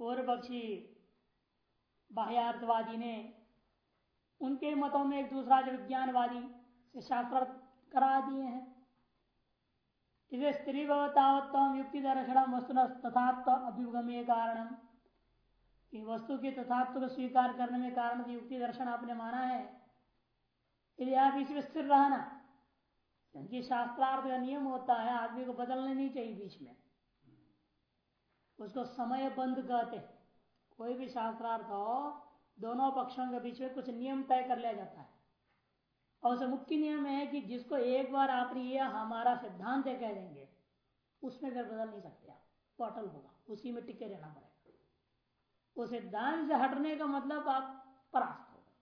पूर्व पक्षी बाह्यार्थवादी ने उनके मतों में एक दूसरा जो विज्ञानवादी से शास्त्र करा दिए हैं। इसे स्त्री भवतावत्म युक्ति दर्शन वस्तु तथात्व अभ्युगम कारण वस्तु के तथात्व को स्वीकार करने में कारण युक्ति दर्शन आपने माना है। यदि आप इसमें स्थिर रहना, क्योंकि शास्त्रार्थ का नियम होता है, आदमी को बदलने नहीं चाहिए बीच में। उसको समय बंद कहते कोई भी शास्त्रार्थ हो, दोनों पक्षों के बीच में कुछ नियम तय कर लिया जाता है। और उसे मुख्य नियम है कि जिसको एक बार आप ये हमारा सिद्धांत कह देंगे, उसमें फिर बदल नहीं सकते आप। पोर्टल होगा, उसी में टिके रहना पड़ेगा। उस सिद्धांत से हटने का मतलब आप परास्त हो गए।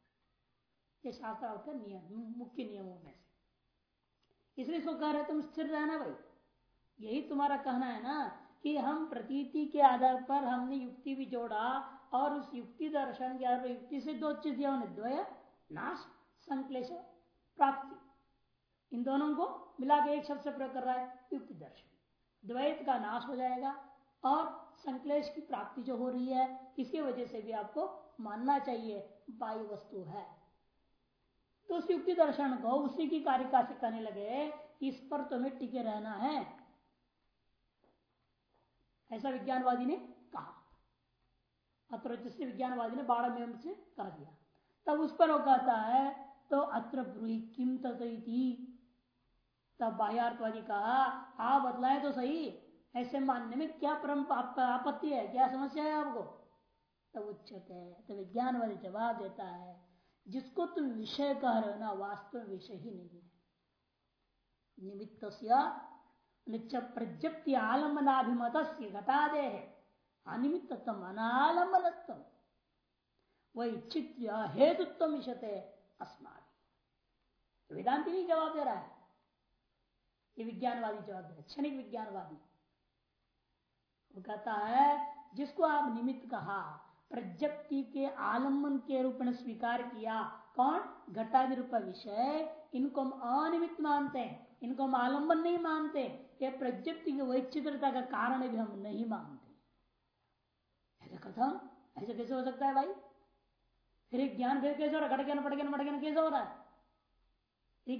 ये शास्त्रार्थ का नियम, मुख्य नियमों में से। इसलिए इसको कह रहे तुम स्थिर रहना भाई। यही तुम्हारा कहना है ना कि हम प्रतीति के आधार पर हमने युक्ति भी जोड़ा और उस युक्ति दर्शन के आधार पर युक्ति से दो चीज़ द्वय नाश, संकलेश, प्राप्ति। इन दोनों को मिला के एक शब्द से प्रयोग कर रहा है, युक्ति दर्शन। द्वैत का नाश हो जाएगा और संकलेश की प्राप्ति जो हो रही है, इसके वजह से भी आपको मानना चाहिए वायु वस्तु है। तो उस युक्ति दर्शन को उसी की कारिका से करने लगे, इस पर तुम्हें टिके रहना है। ऐसा विज्ञानवादी ने कहा। अत्र जिससे विज्ञानवादी ने बारह में से कह दिया। तब उस पर वो कहता है तो अत्र ब्रूही किम तथी तब बाह्यार्थवादी कहा आप बतलाए तो सही। ऐसे मानने में क्या परम आपत्ति है? क्या समस्या है आपको? तब उच्चते है। तो विज्ञानवादी जवाब देता है, जिसको तुम विषय कह रहे हो ना, वास्तव विषय ही नहीं है। निमित्त प्रज्ञप्ति आलम्बनाभिमत घटा दे है अनिमित्तम अनालंबनत्व वही हेतुत्व इशते अस्मादि तो वेदांति नहीं जवाब दे रहा है। ये विज्ञानवादी जवाब दे रहा है। क्षणिक विज्ञानवादी। वो कहता है, जिसको आप निमित्त कहा प्रज्ञप्ति के आलंबन के रूप में स्वीकार किया, कौन? घटादि रूप विषय इनको हम अनिमित मानते हैं। इनको हम आलंबन नहीं मानते। ये प्रज्ञप्ति की वैचित्रता का कारण भी हम नहीं मानते। ऐसे कथम ऐसे कैसे हो सकता है भाई? फिर ज्ञान फिर कैसे हो रहा है? घट ज्ञान पट ज्ञान पट ज्ञान कैसे हो रहा है?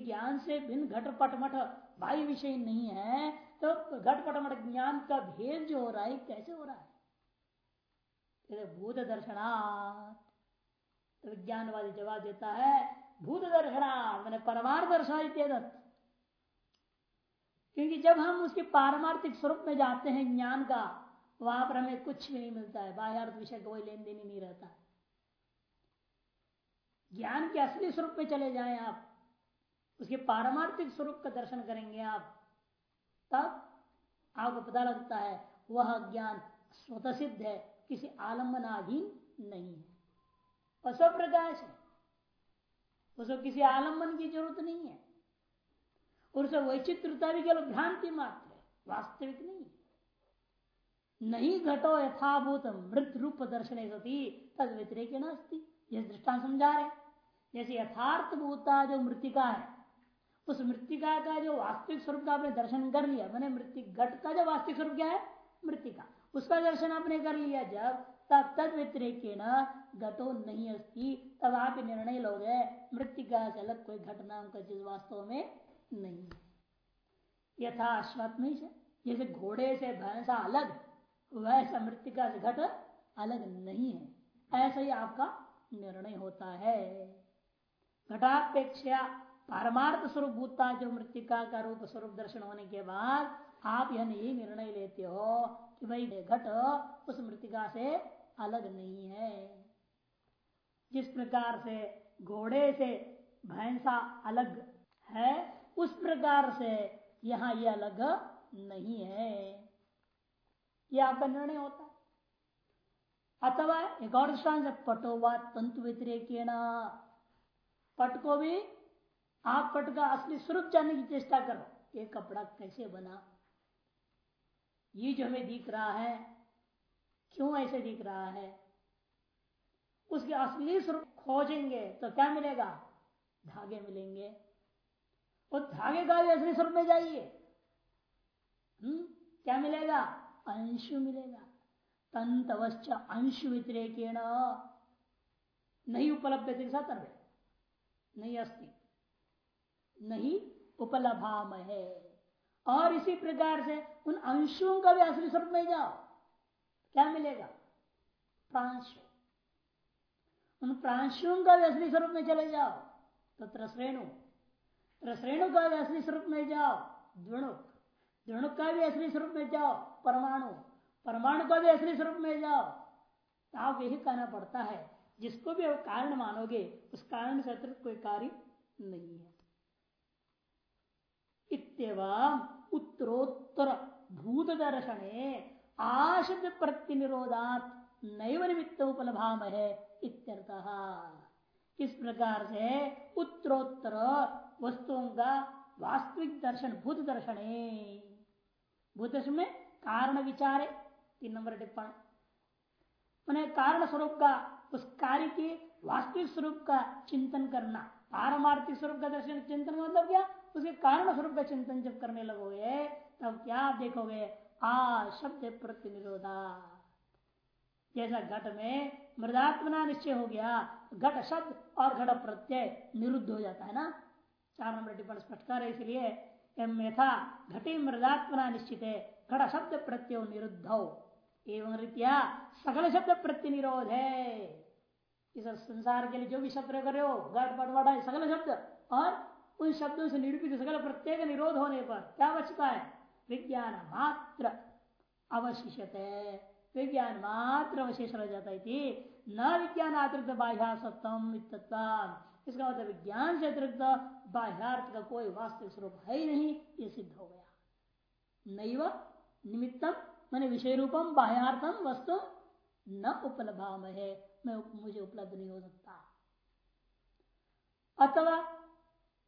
ज्ञान से भिन्न घट पटमठ वायु विषय नहीं है तो घट पटमठ ज्ञान का भेद जो हो रहा है कैसे हो रहा है? भूत दर्शनात्। तो विज्ञानवादी जवाब देता है, भूत दर्शनात्, मैंने परमार्थ दर्शाई क्योंकि जब हम उसके पारमार्थिक स्वरूप में जाते हैं ज्ञान का वहाँ पर हमें कुछ भी नहीं मिलता है। बाह्यार्थ विषय कोई लेन देन ही नहीं रहता। ज्ञान के असली स्वरूप में चले जाएँ आप। उसके पारमार्थिक स्वरूप का दर्शन करेंगे आप। तब आपको पता लगता है, वह ज्ञान स्वतः सिद्ध है, किसी आलम्बनाधीन नहीं है। और सब प्रकाश है। उसको किसी आलंबन की ज़रूरत नहीं है। और उसे वैचित्रता भी केवल भ्रांति मात्र है। वास्तविक नहीं नहीं घटो यथाभूत मृत रूप दर्शन सती तद व्यतिरेक नास्ती। यह दृष्टान समझा रहे जैसे यथार्थ भूता जो मृतिका है, उस मृतिका का जो वास्तविक स्वरूप का आपने दर्शन कर लिया, मैंने मृतिक घट का जो वास्तविक स्वरूप क्या है? मृतिका। उसका दर्शन आपने कर लिया जब, तब तद व्यतिरेक घटो नहीं अस्ती। तब आप निर्णय लोगे, मृतिका से अलग कोई घटना चीज़ वास्तव में नहीं है। यथा अश्वत्म जैसे घोड़े से भैंसा अलग वैसा मृतिका से घट अलग नहीं है। ऐसा ही आपका निर्णय होता है। घटापेक्षा परमार्थ स्वरूप भूता जो मृतिका का रूप स्वरूप दर्शन होने के बाद आप यह नहीं निर्णय लेते हो कि भाई घट उस मृतिका से अलग नहीं है। जिस प्रकार से घोड़े से भैंसा अलग है उस प्रकार से यहाँ यह अलग नहीं है। यह आपका निर्णय होता है। अथवा एक और दृष्टान पटोवा तंतु व्यतिरेक पट को भी आप पट का असली स्वरूप जानने की चेष्टा करो, ये कपड़ा कैसे बना? ये जो हमें दिख रहा है, क्यों ऐसे दिख रहा है? उसके असली स्वरूप खोजेंगे तो क्या मिलेगा? धागे मिलेंगे। धागे का भी असली स्वरूप में जाइए। हम्म? क्या मिलेगा? अंशु मिलेगा। तंतवश्च अंश व्यतिरेकेण नहीं उपलब्ध सर्वे नहीं अस्ति। नहीं उपलभाम है और इसी प्रकार से उन अंशों का भी असली स्वरूप में जाओ। क्या मिलेगा? प्रांशु। उन प्रांशुओं का भी असली स्वरूप में चले जाओ। तो त्रसरेणु त्रसरेणु का भी असली स्वरूप में जाओ। द्वणुक। द्वणुक का भी असली स्वरूप में जाओ। परमाणु। परमाणु का भी असली स्वरूप में जाओ। आप यही कहना पड़ता है। जिसको भी आप कारण मानोगे, उस कारण से अतिरिक्त कोई कार्य नहीं है। इतम उत्तरोत्तर भूत दर्शने आशब्द प्रतिनिरोधात नैव निमित्त उपलभाम है इत्यर्थ। इस प्रकार से उत्तरोत्तर वस्तुओं का वास्तविक दर्शन, भूत दर्शन भूत दर्शन में कारण विचार है, तीन नंबर टिप्पण। उन्हें कारण स्वरूप का, उस कार्य के वास्तविक स्वरूप का चिंतन करना, पारमार्थिक स्वरूप का दर्शन, चिंतन मतलब क्या? उसके कारण स्वरूप का चिंतन जब करने लगोगे, तब क्या आप देखोगे? आ, शब्द प्रतिनिरोधा। जैसा घट में मृदात्मना निश्चय हो गया, घट शब्द और घट प्रत्यय निरुद्ध हो जाता है ना? चार नंबर टिप्पणी स्पष्ट कर इसलिए यथा घटी मृदात्मना निश्चित है, घट शब्द प्रत्यय निरुद्ध। एवं रीतिया सकल शब्द प्रत्य निरोध है। इस संसार के लिए जो भी शब्द कर हो, घट पट वट सकल शब्द। और उन शब्दों से निरूपित सकल प्रत्येक निरोध होने पर क्या बचता है? विज्ञान मात्र अवशिष्ट है। विज्ञान मात्र अवशेष रह जाता है न विज्ञान अतिरिक्त बाह्यासत्तम इसका मतलब विज्ञान से अतिरिक्त बाह्यार्थ का कोई वास्तविक स्वरूप है ही नहीं, ये सिद्ध हो गया। नैव निमित्तम, मैंने विषय रूपम बाह्यार्थम, वस्तु न उपलब्ध है मैं मुझे उपलब्ध नहीं हो सकता। अथवा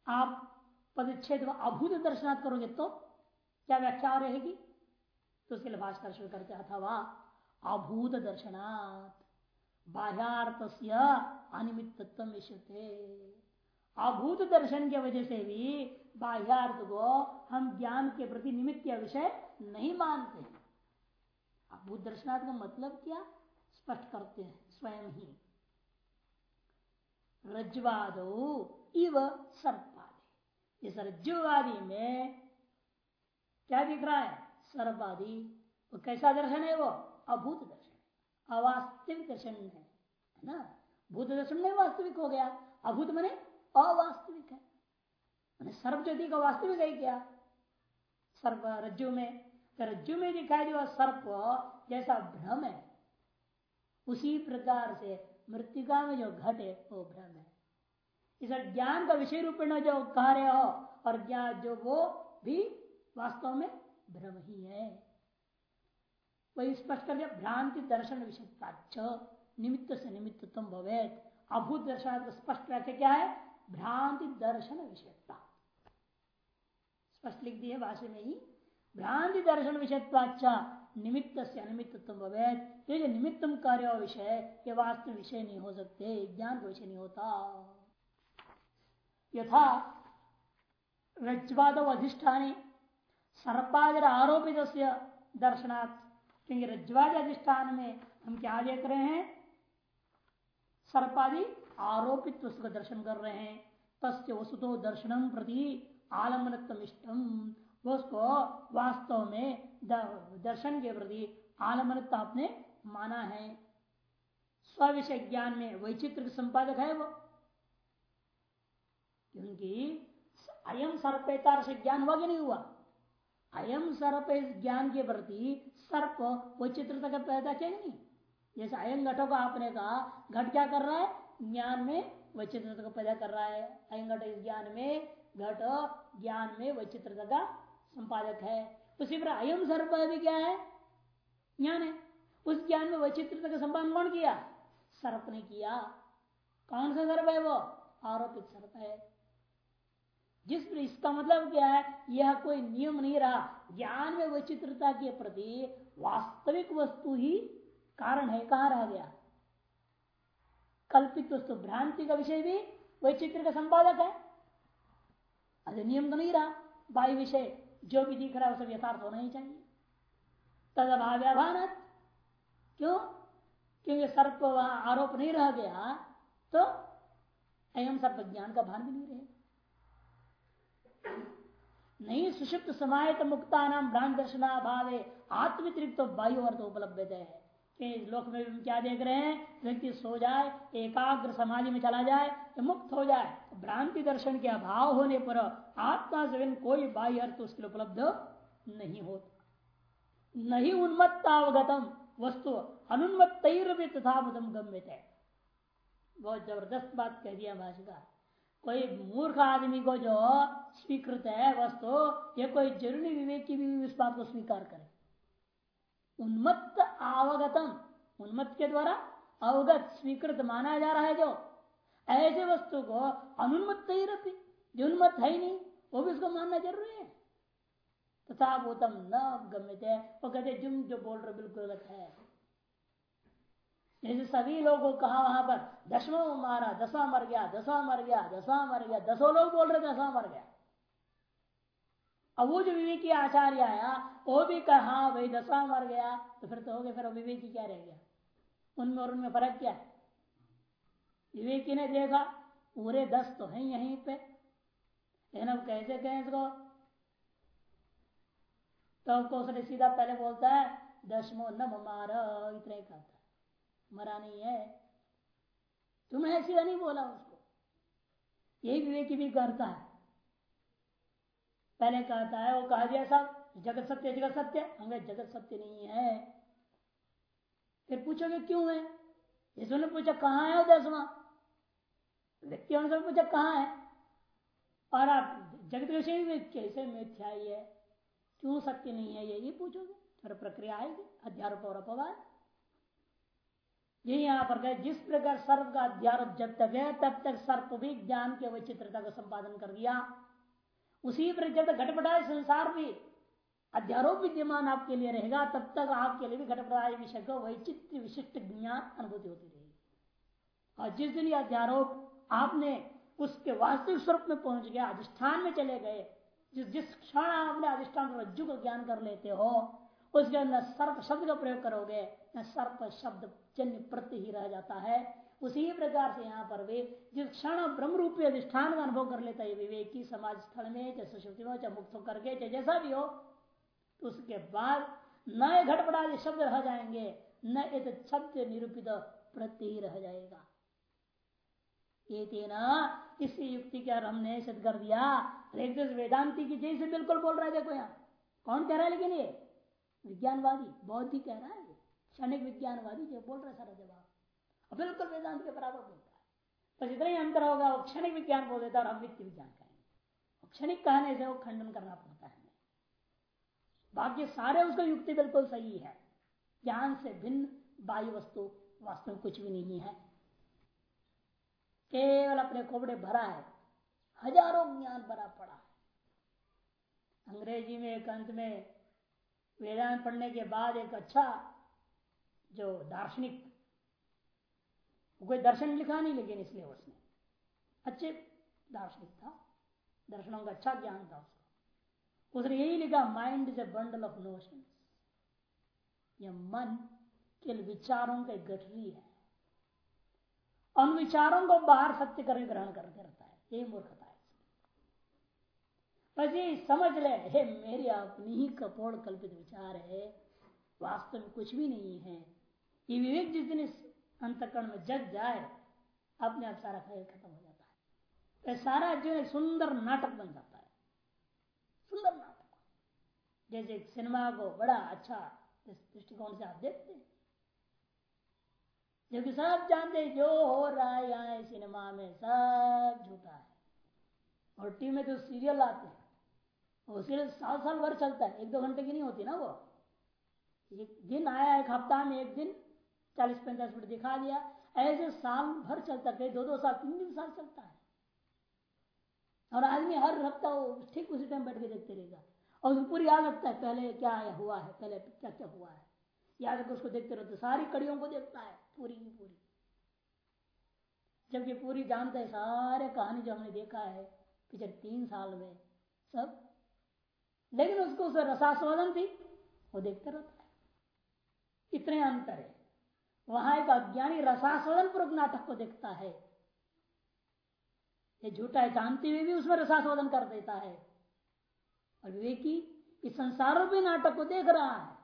आप पदच्छेद अभूत दर्शनात् करोगे तो क्या व्याख्या रहेगी? तो उसके लिए भाषकर शुरू करते अथवा अभूत दर्शनात् बाह्यार्थ अनिमित्व विषयते अभूत दर्शन के वजह से भी बाह्यार्थ को हम ज्ञान के प्रति निमित्त विषय नहीं मानते अभूत दर्शनार्थ का मतलब क्या? स्पष्ट करते हैं, स्वयं ही। रज्वाद इव सर्पादि। इस रज्जुवादी में क्या दिख रहा है? सर्पादि। वो कैसा दर्शन है वो? अभूत दर्शन, अवास्तविक दर्शन है ना? भूत दर्शन में वास्तविक हो गया। अभूत मने अवास्तविक है। मैंने जो दिखा वास्तविक है क्या? सर्प रज्जु में तो रज्जु में दिखाई दिया सर्प जैसा भ्रम है, उसी प्रकार से मृतिका में जो घट है, वो भ्रम है। इस ज्ञान का विषय रूप में जो कार्य हो, और ज्ञान जो वो भी वास्तव में भ्रम ही है। वही स्पष्ट कर दिया भ्रांति दर्शन विषय निमित्त से निमित्तम भवेत। अभूत दर्शन स्पष्ट व्याख्या क्या है? भ्रांति दर्शन विषयता स्पष्ट लिख दी है में ही, भ्रांति दर्शन विषयत्वाचा निमित्त से अनिमित्तम भवेत। ये जो निमित्तम कार्य विषय ये वास्तव विषय नहीं हो सकते, ज्ञान का विषय नहीं होता। यथा रज्वाद अधिष्ठानी सर्पादर आरोपित दर्शनाथ क्योंकि रज्वाद अधिष्ठान में हम क्या देख रहे हैं? सर्पादि आरोपित वस्तु का दर्शन कर रहे हैं। तस्य वसुतो दर्शनम प्रति आलंबन इष्टम उसको वास्तव में दर्शन के प्रति आलम्बनता आपने माना है। स्व विषय ज्ञान में वैचित्र संपादक है वो। क्योंकि अयम सर्पेतार से ज्ञान हुआ कि नहीं हुआ? अयम सर्प ज्ञान के प्रति सर्प वो चित्रता का पैदा किया नहीं। जैसे अयम घटों को आपने कहा, घट क्या कर रहा है? ज्ञान में वैचित्रता को पैदा कर रहा है। अयम घट इस ज्ञान में, घट ज्ञान में वैचित्रता का संपादक है। उसी पर अयम सर्प भी क्या है? ज्ञान है। उस ज्ञान में वैचित्रता का संपादन कौन किया? सर्प ने किया। कौन सा सर्प है वो? आरोपित सर्प है। जिस पर इसका मतलब क्या है? यह कोई नियम नहीं रहा। ज्ञान में विचित्रता के प्रति वास्तविक वस्तु ही कारण है, कहाँ रह गया? कल्पित वस्तु, भ्रांति का विषय भी वैचित्र का संपादक है। अरे नियम तो नहीं रहा, वायु विषय, जो भी दिख रहा है सब यथार्थ होना ही चाहिए। तद क्यों? क्योंकि सर्प आरोप नहीं रह गया तो एवं सर्प ज्ञान का भान भी नहीं रहेगा नहीं, सुषिप्त समाहित मुक्ता नाम भ्रांत दर्शना भावे आत्मतिरिक्त तो वायु अर्थ उपलब्ध है लोक में हम क्या देख रहे हैं? व्यक्ति सो जाए, एकाग्र समाधि में चला जाए तो मुक्त हो जाए। भ्रांति दर्शन के अभाव होने पर आत्मा से कोई बाह्य अर्थ उसके लिए उपलब्ध नहीं होता। नहीं उन्मत्तावगतम वस्तु अनुन्मत्त तथा गम्य है बहुत ज़बरदस्त बात कह दिया भाषिका कोई मूर्ख आदमी को जो स्वीकृत है वस्तु, ये कोई ज़रूरी विवेक की भी इस बात को स्वीकार करे। उन्मत्त अवगतम, उन्मत्त के द्वारा अवगत, स्वीकृत माना जा रहा है जो। ऐसे वस्तु को अनुन्मत्त ही रहती जो उन्मत्त है ही नहीं, वो भी उसको मानना ज़रूरी है। तथा भूतम न गम्य वो कहते जुम जो बोल रहे बिल्कुल गलत है। जैसे सभी लोगों को कहा वहाँ पर दसवा मारा दसवा मर गया दसवा मर गया दसवा मर गया दसों लोग बोल रहे दसवा मर गया। अब वो जो विवेकी आचार्य आया, वो भी कहा हाँ भाई दसवा मर गया तो फिर तो हो गया, फिर विवेकी क्या रह गया? उनमें और उनमें फ़र्क क्या है? विवेकी ने देखा, पूरे दस तो है यहीं पे। लेकिन अब कैसे कहें इसको? तो कौशल सीधा पहले बोलता है दसमो न मार, इतना कहता मरा नहीं है। तुमने सीधा नहीं बोला उसको। यही विवेकी भी करता है। पहले कहता है, वो कहा दिया सब जगत सत्य जगत सत्य। हमें जगत सत्य नहीं है। फिर पूछोगे, क्यों है? इसने पूछा, कहाँ है दसवा? व्यक्ति ने पूछा, कहाँ है? और आप, जगत विषय में कैसे मिथ्या है? क्यों सत्य नहीं है? यही पूछोगे। फिर प्रक्रिया आएगी। अध्यारोप और अपवाद। ये यहाँ पर गए जिस प्रकार सर्प का अध्यारोप जब तक है, तब तक सर्प भी ज्ञान के विचित्रता को संपादन कर दिया। उसी पर जब तक घटपटाए संसार भी, अध्यारोप विद्यमान आपके लिए रहेगा, तब तक आपके लिए भी घटपटाए विषय को वैचित्र विशिष्ट ज्ञान अनुभूति होती रहेगी। और जिस दिन अध्यारोप आपने उसके वास्तविक स्वरूप में पहुँच गया, अधिष्ठान में चले गए, जिस जिस क्षण आपने अधिष्ठान रज्जु को ज्ञान कर लेते हो उसके अंदर सर्प शब्द का प्रयोग करोगे, न सर्प शब्द जन्य प्रति ही रह जाता है। उसी प्रकार से यहाँ पर वे जिस क्षण ब्रह्म रूपी अधिष्ठान का अनुभव कर लेता है, विवेक समाज स्थल में, चाहे सुशक्ति में चाहे मुक्त होकर के चाहे जैसा भी हो तो उसके बाद न घटपटा शब्द रह जाएँगे, न एक शब्द निरूपित प्रति ही रह जाएगा। तेना इसी युक्ति के हमने सिद्ध कर दिया। वेदांति की जैसे बिल्कुल बोल रहा है, देखो यहाँ। कौन कह रहा है लेकिन ये? विज्ञानवादी बौद्ध ही कह रहा है क्षणिक विज्ञानवादी जो बोल रहा सारा जवाब। बिल्कुल वेदांत के बराबर बोलता है। बस इतना ही अंतर होगा, वो क्षणिक विज्ञान बोल देता है और हम नित्य विज्ञान कहेंगे। क्षणिक कहने से वो खंडन करना पड़ता है बाकी सारे उसका युक्ति बिल्कुल सही है। ज्ञान से भिन्न बाह्य वस्तु वास्तव में कुछ भी नहीं है। केवल अपने कोबड़े भरा है। हज़ारों ज्ञान भरा पड़ा है। अंग्रेज़ी में एक अंत में वेदांत पढ़ने के बाद एक अच्छा जो दार्शनिक, कोई दर्शन लिखा नहीं, लेकिन इसलिए उसने अच्छे दार्शनिक था, दर्शनों का अच्छा ज्ञान था उसको। उसने यही लिखा mind is a bundle of notion यह मन के विचारों का गठरी है। उन विचारों को बाहर सत्य ग्रहण करके रहता है। यही मूर्खता। बस ये समझ ले, हे मेरी अपनी ही कपोड़ कल्पित विचार है, वास्तव में कुछ भी नहीं है। ये विवेक जिस दिन इस अंतकरण में जग जाए, अपने आप सारा खेल खत्म हो जाता है। तो सारा जीवन एक सुंदर नाटक बन जाता है। सुंदर नाटक। जैसे एक सिनेमा को बड़ा अच्छा दृष्टिकोण से आप देखते हैं। जो कि सब जानते जो हो रहा है, यहाँ सिनेमा में सब झूठा है। और टीवी में तो सीरियल आते हैं वो सीरियल साल साल भर चलता है। एक दो घंटे की नहीं होती ना वो। एक दिन आया एक हफ़्ता में एक दिन चालीस पैंतालीस मिनट दिखा दिया। ऐसे साल भर चलता कहीं दो दो साल तीन तीन साल चलता है। और आदमी हर हफ़्ता ठीक उसी टाइम बैठ के देखते रहेगा। और उसको पूरी याद रखता है, पहले क्या आया हुआ है, पहले क्या क्या हुआ है। याद रखकर उसको देखते रहते सारी कड़ियों को देखता है, पूरी की पूरी। जबकि पूरी जानता है, सारे कहानी जो हमने देखा है, पिछले तीन साल में, सब लेकिन उसको उसे रसास्वादन थी, वो देखते रहता है। इतने अंतर है। वहाँ एक अज्ञानी रसास्वादन पूर्वक नाटक को देखता है। ये झूठा है, जानते हुए भी उसमें रसास्वादन कर देता है। और विवेकी इस संसार रूपी नाटक को देख रहा है।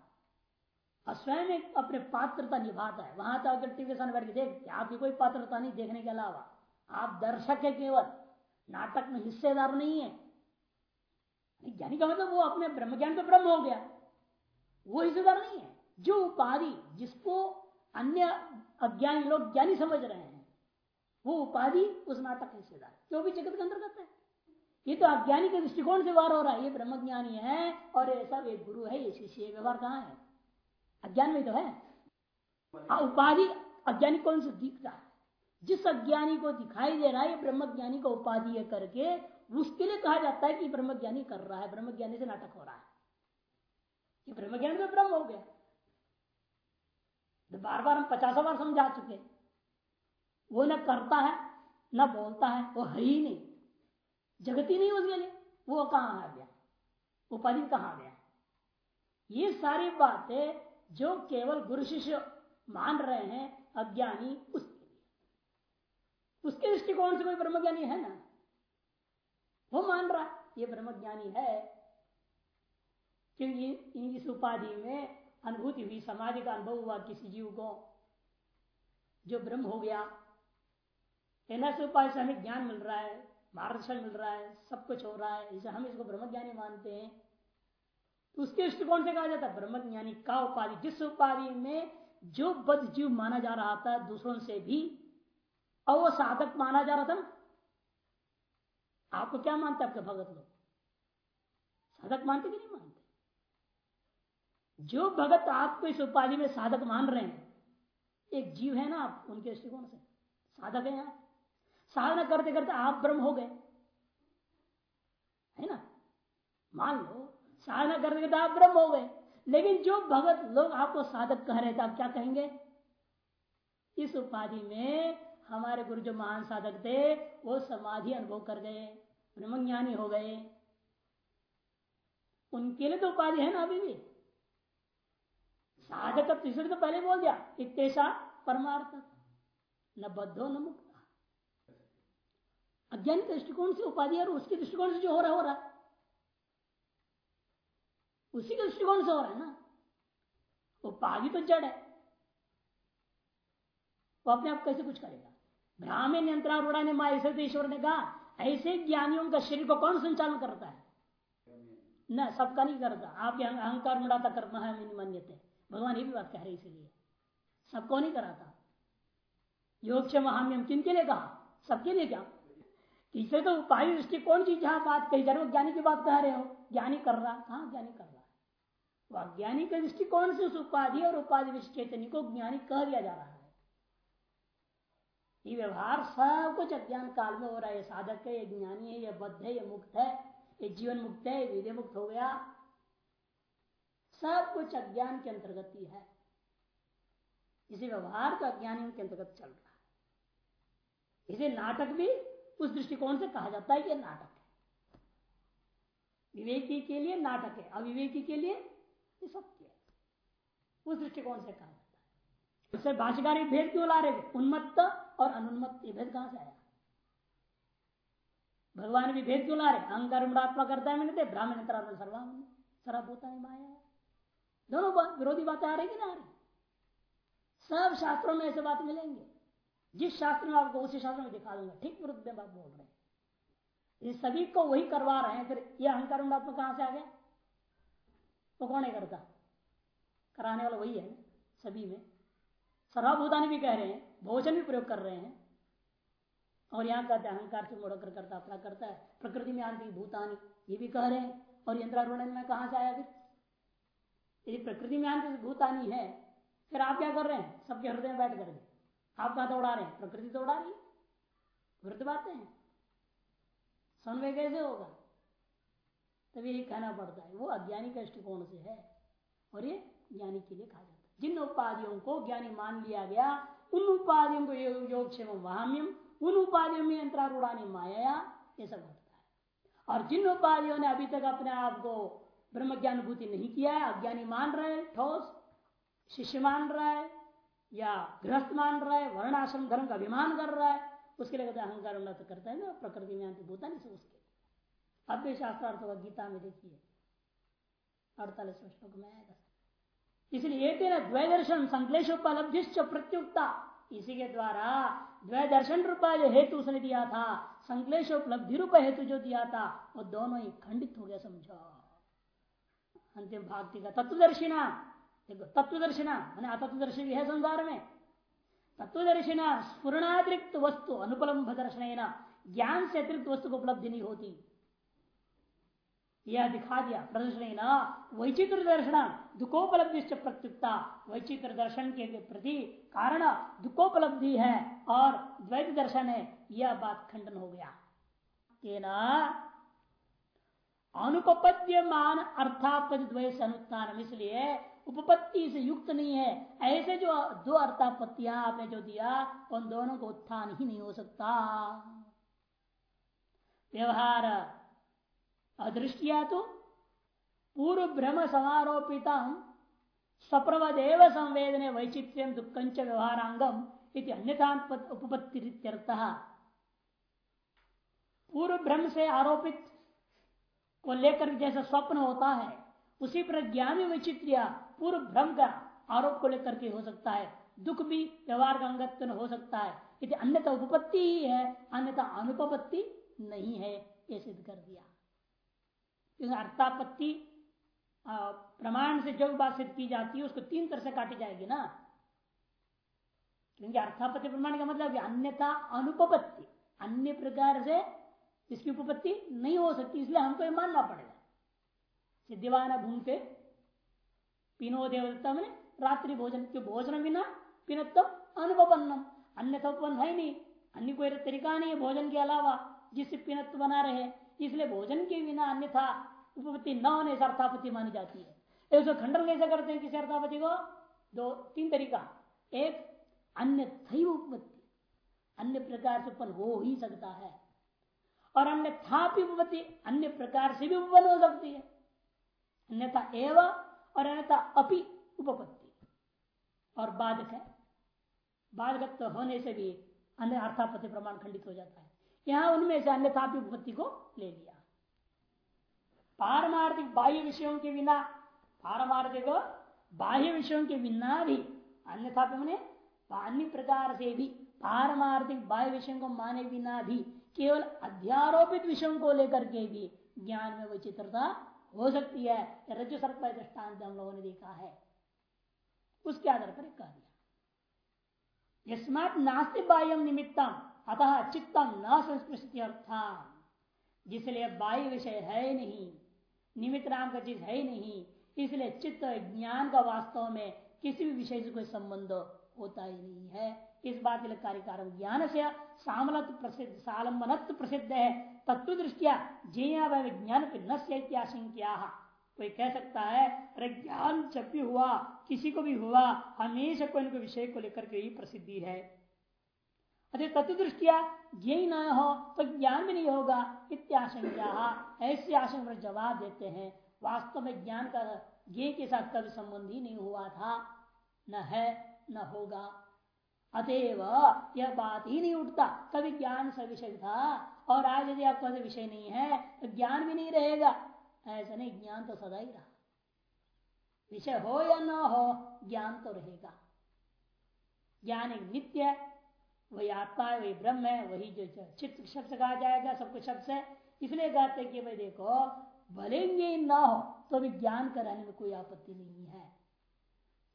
और स्वयं अपने पात्रता निभाता है। वहाँ तो अगर टीवी सामने बैठ के देख आपकी कोई पात्रता नहीं देखने के अलावा। आप दर्शक है केवल। नाटक में हिस्सेदार नहीं है। ज्ञानी का मतलब वो अपने ब्रह्म ज्ञान पे ब्रह्म हो गया। वो हिस्सेदार नहीं है। जो उपाधि जिसको अन्य अज्ञानी लोग ज्ञानी समझ रहे हैं वो उपाधि उस नाटक हिस्सेदार जो भी जगत के अंतर्गत है। ये तो अज्ञानी के दृष्टिकोण से व्यवहार हो रहा है। ये ब्रह्म ज्ञानी है और ये सब एक गुरु है ये शिष्य व्यवहार कहाँ है? अज्ञान में तो हाँ, उपाधि अज्ञानी कौन से दिखता है? जिस अज्ञानी को दिखाई दे रहा है ब्रह्म ज्ञानी का उपाधि करके उसके लिए कहा जाता है कि ब्रह्म ज्ञानी कर रहा है ब्रह्म ज्ञानी से नाटक हो रहा है। ये ब्रह्म ज्ञानी तो ब्रह्म हो गया। तो बार बार हम पचासों बार समझा चुके वो न करता है, न बोलता है, वो है ही नहीं। जगत नहीं उसके लिए। वो कहाँ आ गया? उपाधि कहाँ गया? ये सारी बातें जो केवल गुरु शिष्य मान रहे हैं, अज्ञानी, उसके उसके दृष्टिकोण से कोई ब्रह्मज्ञानी है ना? वो मान रहा है, ये ब्रह्मज्ञानी है। क्योंकि इस उपाधि में अनुभूति हुई, समाधि का अनुभव हुआ किसी जीव को, जो ब्रह्म हो गया। से उपाय से हमें ज्ञान मिल रहा है, मार्गदर्शन मिल रहा है, सब कुछ हो रहा है, इसे हम इसको ब्रह्मज्ञानी मानते हैं। तो उसके दृष्टिकोण से कहा जाता है, ब्रह्मज्ञानी का उपाधि, जिस उपाधि में जो बद जीव माना जा रहा था, दूसरों से भी, और वो साधक माना जा रहा था आपको क्या मानते आपके भगत लोग? साधक मानते कि नहीं मानते? जो भगत आपको इस उपाधि में साधक मान रहे हैं, एक जीव है ना आप, उनके दृष्टिकोण से। साधक है आप। साधना करते करते आप ब्रह्म हो गए। है ना? मान लो, साधना करते करते आप ब्रह्म हो गए। लेकिन जो भगत लोग आपको साधक कह रहे थे, आप क्या कहेंगे? इस उपाधि में हमारे गुरु जो महान साधक थे, वो समाधि अनुभव कर गए, ब्रह्मज्ञानी हो गए। उनके लिए तो उपाधि है ना अभी भी? साधक तीसरे तो पहले बोल दिया इतना परमार्थ न बद्धो न मुक्त। अज्ञान दृष्टिकोण से उपाधि और उसके दृष्टिकोण से जो हो रहा हो रहा उसी के दृष्टिकोण से हो रहा है ना। उपाधि तो जड़ है। वो अपने आप कैसे कुछ करेगा? ब्राह्मण यंत्रारूढ़ा ने माँ ऐसे ईश्वर ने कहा, ऐसे ज्ञानियों का शरीर को कौन संचालन करता है? न, सबका नहीं करता। आप अहंकार मुड़ाता करना है मान्यते भगवान ये भी बात कह रहे इसलिए। सबको नहीं कराता। योग महाम्यम किन के लिए कहा? सबके लिए क्या? इसे तो उपाय दृष्टिकोण की जहाँ बात कही? जा रही ज्ञानी की बात कह रहे हो। ज्ञानी कर रहा कहा ज्ञानी कर रहा वह ज्ञानी के दृष्टिकोण से उस उपाधि और उपाधि चैतन्य को ज्ञानी कह दिया जा रहा है। ये व्यवहार सब कुछ अज्ञान काल में हो रहा है। साधक है, ये ज्ञानी है, ये बद्ध है, ये मुक्त है, ये जीवन मुक्त है विधि मुक्त हो गया। सब कुछ अज्ञान के अंतर्गत ही है। इसी व्यवहार का अज्ञानियों के अंतर्गत चल रहा है। इसे नाटक भी उस दृष्टिकोण से कहा जाता है कि नाटक है। विवेकी के लिए नाटक है, अविवेकी के लिए ये सत्य है। उस दृष्टिकोण से कहा जाता है। उससे भाषिकारी भेद क्यों ला रहे उन्मत्त और अनुन्मत्त ये भेद कहाँ से आया? भगवान भी भेद क्यों ला रहे अहंकार मृणात्मा करता है मैंने ब्राह्मण सर्वाम सर्वभूता माया दोनों बात विरोधी बातें आ रही कि ना आ रही? सब शास्त्रों में ऐसे बात मिलेंगे। जिस शास्त्र में आपको उसी शास्त्र में दिखा दूँगा। ठीक विरुद्ध में बात बोल रहे हैं। ये सभी को वही करवा रहे हैं, फिर यह अहंकार उन्मात्मा कहाँ से आ गया? तो कौन है करता? कराने वाला वही है सभी में। सर्वभूतानी भी कह रहे हैं। भोजन भी प्रयोग कर रहे हैं। और यहाँ कहते हैं अहंकार से मुड़कर करता अपना करता है। प्रकृति में आंती भूतानी, ये भी कह रहे हैं। और यंत्रारूढ़ में कहाँ से आया फिर? यदि प्रकृति में आंती भूतानी है, फिर आप क्या कर रहे हैं? सबके हृदय में बैठ करके आप कहा दौड़ा रहे हैं? प्रकृति दौड़ा रही वृद्ध बातें हैं। समन्वय कैसे होगा? तभी यही कहना पड़ता है। वो अज्ञानी दृष्टिकोण से है। और ये ज्ञानी के लिए कहा जाता है। जिन उपाधियों को ज्ञानी मान लिया गया उन उपाधियों को योग क्षेम वाम्यम उन उपाधियों में अंतरारूढ़ानी माया ये सब होता है। और जिन उपाधियों ने अभी तक अपने आप को ब्रह्म ज्ञानुभूति नहीं किया है, अज्ञानी मान रहे ठोस, शिष्य मान रहा है, या गृहस्थ मान रहा है वर्ण आश्रम धर्म का अभिमान कर रहा है, उसके लिए कहते हैं, अहंकार उन्नत करता है ना, प्रकृति में भूता नहीं उसके अब शास्त्रार्थ होगा गीता में देखिए, अड़तालीस श्लोक में आएगा इसलिए एक द्वैदर्शन संकलेश प्रत्युक्ता। इसी के द्वारा द्वैदर्शन रूपा जो हेतु उसने दिया था संकलेश उपलब्धि रूप हेतु जो दिया था, वो दोनों ही खंडित हो गया समझो। अंतिम भाग का तत्वदर्शिना। देखो, तत्वदर्शिना, मैंने अतत्वदर्शी भी है संसार में। तत्वदर्शिना, स्फुरणातिरिक्त वस्तु अनुपलम्भ दर्शन ज्ञान से अतिरिक्त वस्तु को उपलब्धि नहीं होती। यह दिखा दिया प्रदर्शन वैचित्र दर्शन दुखोपलब्धि प्रत्युक्ता। वैचित्र दर्शन के प्रति कारण दुखोपलब्धि है और द्वैत दर्शन है, यह बात खंडन हो गया। अनुपद्यमान अर्थापद द्वैत अनुत्थान इसलिए उपपत्ति से युक्त नहीं है। ऐसे जो, दो अर्थापत्तियाँ आपने जो दिया, उन दोनों को उत्थान ही नहीं हो सकता। व्यवहार अदृष्टिया तो पूर्व भ्रम समारोपित स्वप्रवदेव संवेदने वैचित्र्य दुखंच व्यवहारांगम अन्यथा उपपत्ति पूर्व भ्रम से आरोपित को लेकर जैसा स्वप्न होता है, उसी पर ज्ञान वैचित्र्य पूर्व भ्रम का आरोप को लेकर के हो सकता है। दुख भी व्यवहार का अंगत्व हो सकता है। यदि अन्यथा उपपत्ति ही है, अन्यथा अनुपपत्ति नहीं है, ये सिद्ध कर दिया। क्योंकि अर्थापत्ति प्रमाण से जो बात सिद्ध की जाती है, उसको तीन तरह से काटी जाएगी ना। क्योंकि अर्थापत्ति प्रमाण का मतलब अन्यथा अनुपपत्ति। अन्य प्रकार से इसकी उपपत्ति नहीं हो सकती, इसलिए हमको ये मानना पड़ेगा। सिद्धिवाना भूमते पिनो देवता मैंने रात्रि भोजन, क्यों भोजन बिना पिनत्व अनुपन्नम अन्यथा उपन्न है नहीं। अन्य कोई तरीका नहीं है भोजन के अलावा, जिससे पिनत्व बना रहे। इसलिए भोजन के बिना अन्यथा उपपत्ति न होने से अर्थापत्ति मानी जाती है। एक खंडन कैसे करते हैं किसी अर्थापत्ति को? दो, तीन तरीका। एक, अन्य उपपत्ति। अन्य प्रकार से उत्पन्न हो ही सकता है। और अन्य था उपपत्ति अन्य प्रकार से भी उत्पन्न हो सकती है। अन्यथा एवं और अन्यथा अपि उपपत्ति। और बाधक है। बाधक होने से भी अन्य अर्थापत्ति प्रमाण खंडित हो जाता है। यहाँ उनमें से अन्यथा उपपत्ति को ले लिया। पारमार्थिक बाह्य विषयों के बिना, पारमार्थिक बाह्य विषयों के बिना भी अन्यथा मैंने अन्य प्रकार से भी पारमार्थिक बाह्य विषयों को माने बिना भी, केवल अध्यारोपित विषयों को लेकर के भी ज्ञान में विचित्रता हो सकती है। रज्जु सर्प दृष्टांत हम लोगों ने देखा है। उसके आधार पर कह दिया। यस्मात नास्ति बाह्यम निमित्तम। अतः चित्तम न संस्पृष्टि अर्थान जिसलिए बाह्य विषय है नहीं, निमित्त नाम का चीज़ है नहीं, इसलिए चित्त ज्ञान का वास्तव में किसी भी विषय से कोई संबंध होता ही नहीं है। इस बात के लिए कार्य कारण ज्ञान से सामलत प्रसिद्ध सालंबनत्व प्रसिद्ध है। तत्व दृष्टिया जिया विज्ञान पर आशंका कोई कह सकता है, अरे ज्ञान जब भी हुआ, किसी को भी हुआ, हमेशा कोई न कोई विषय को लेकर के ही प्रसिद्धि है। अरे तत्व दृष्टिया यही न हो तो ज्ञान भी नहीं होगा इत्याशंका। ऐसी आशंका जवाब देते हैं। वास्तव में ज्ञान का ज्ञ के साथ कभी संबंध ही नहीं हुआ था। न है, न होगा। अतएव यह बात ही नहीं उठता। कभी ज्ञान सा विषय था और आज यदि आपका विषय नहीं है तो ज्ञान भी नहीं रहेगा। ऐसा नहीं, ज्ञान तो सदा ही रहा। विषय हो या ना हो, ज्ञान तो रहेगा। ज्ञान एक नित्य वही आत्मा है, वही ब्रह्म है, वही जो चित्त शब्द कहा जाएगा, सब कुछ शब्द है। इसलिए कहते कि भाई देखो भले ना हो तो भी ज्ञान कराने में कोई आपत्ति नहीं है।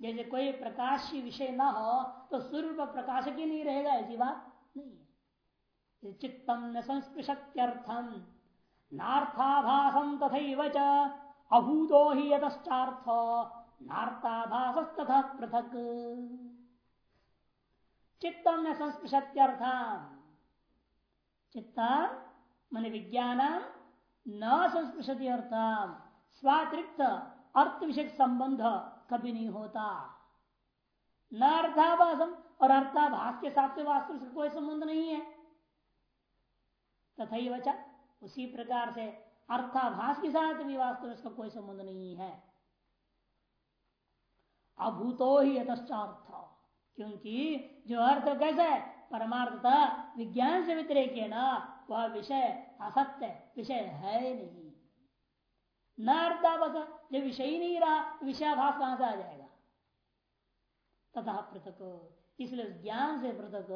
जैसे कोई प्रकाश विषय ना हो तो सूर्य प्रकाश ही नहीं रहेगा, ऐसी बात नहीं है। चित्तम न संस्पृशत्यर्थम नार्थाभासम तथा अभूतो ही यतश्चार्थ नार्थाभास तथा पृथक। चित्तम न संस्पृशत्यर्थ चित्त मन विज्ञान न संस्पृशति अर्थ स्वातिरिक्त अर्थ विषय संबंध कभी नहीं होता। न अर्थाभासम और अर्थाभास के साथ से वास्तव से कोई संबंध नहीं है। तथा वचा उसी प्रकार से अर्थाभास के साथ भी वास्तव इसका कोई संबंध नहीं है। अभूतो ही यथार्थ क्योंकि जो अर्थ कैसा है? परमार्थता विज्ञान से व्यतिरेक है ना, वह विषय असत्य विषय है नहीं। न अर्थावस जब विषय ही नहीं रहा, विषयाभास कहाँ से आ जाएगा? तथा पृथक। इसलिए ज्ञान से पृथक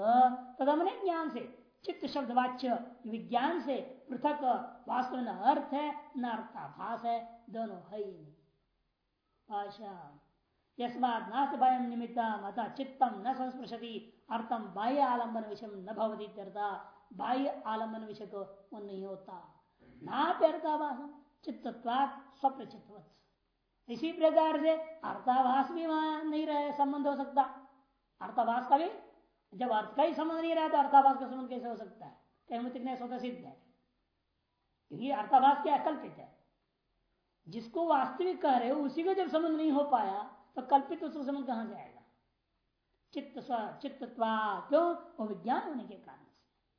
तथा मैंने ज्ञान से। चित्त शब्द वाच्य, विज्ञान से पृथक। वास्तव में न अर्थ है, न अर्थाभास है। दोनों है ही नहीं। आशा यस्मात नास्त भय निमित्तम अतः चित्तम न संस्पृशति अर्थम बाह्य आलंबन विषय न भवती बाह्य आलंबन विषय को वो नहीं होता ना अर्थाभाषम चित्तत्वात स्वप्न चित्तवत इसी प्रकार से अर्थाभास भी वहाँ नहीं रहे संबंध हो सकता। अर्थाभास का भी, जब अर्थ का ही संबंध नहीं रहा तो अर्थाभास का संबंध कैसे हो सकता है? कैमुतिक स्वतः सिद्ध है? क्योंकि अर्थाभास क्या कल्पित है। जिसको वास्तविक कह रहे हो, उसी का जब संबंध नहीं हो पाया तो कल्पित उसका संबंध कहाँ जाएगा? चित्त स्व चित्तत्वा क्यों? वो विज्ञान होने के कारण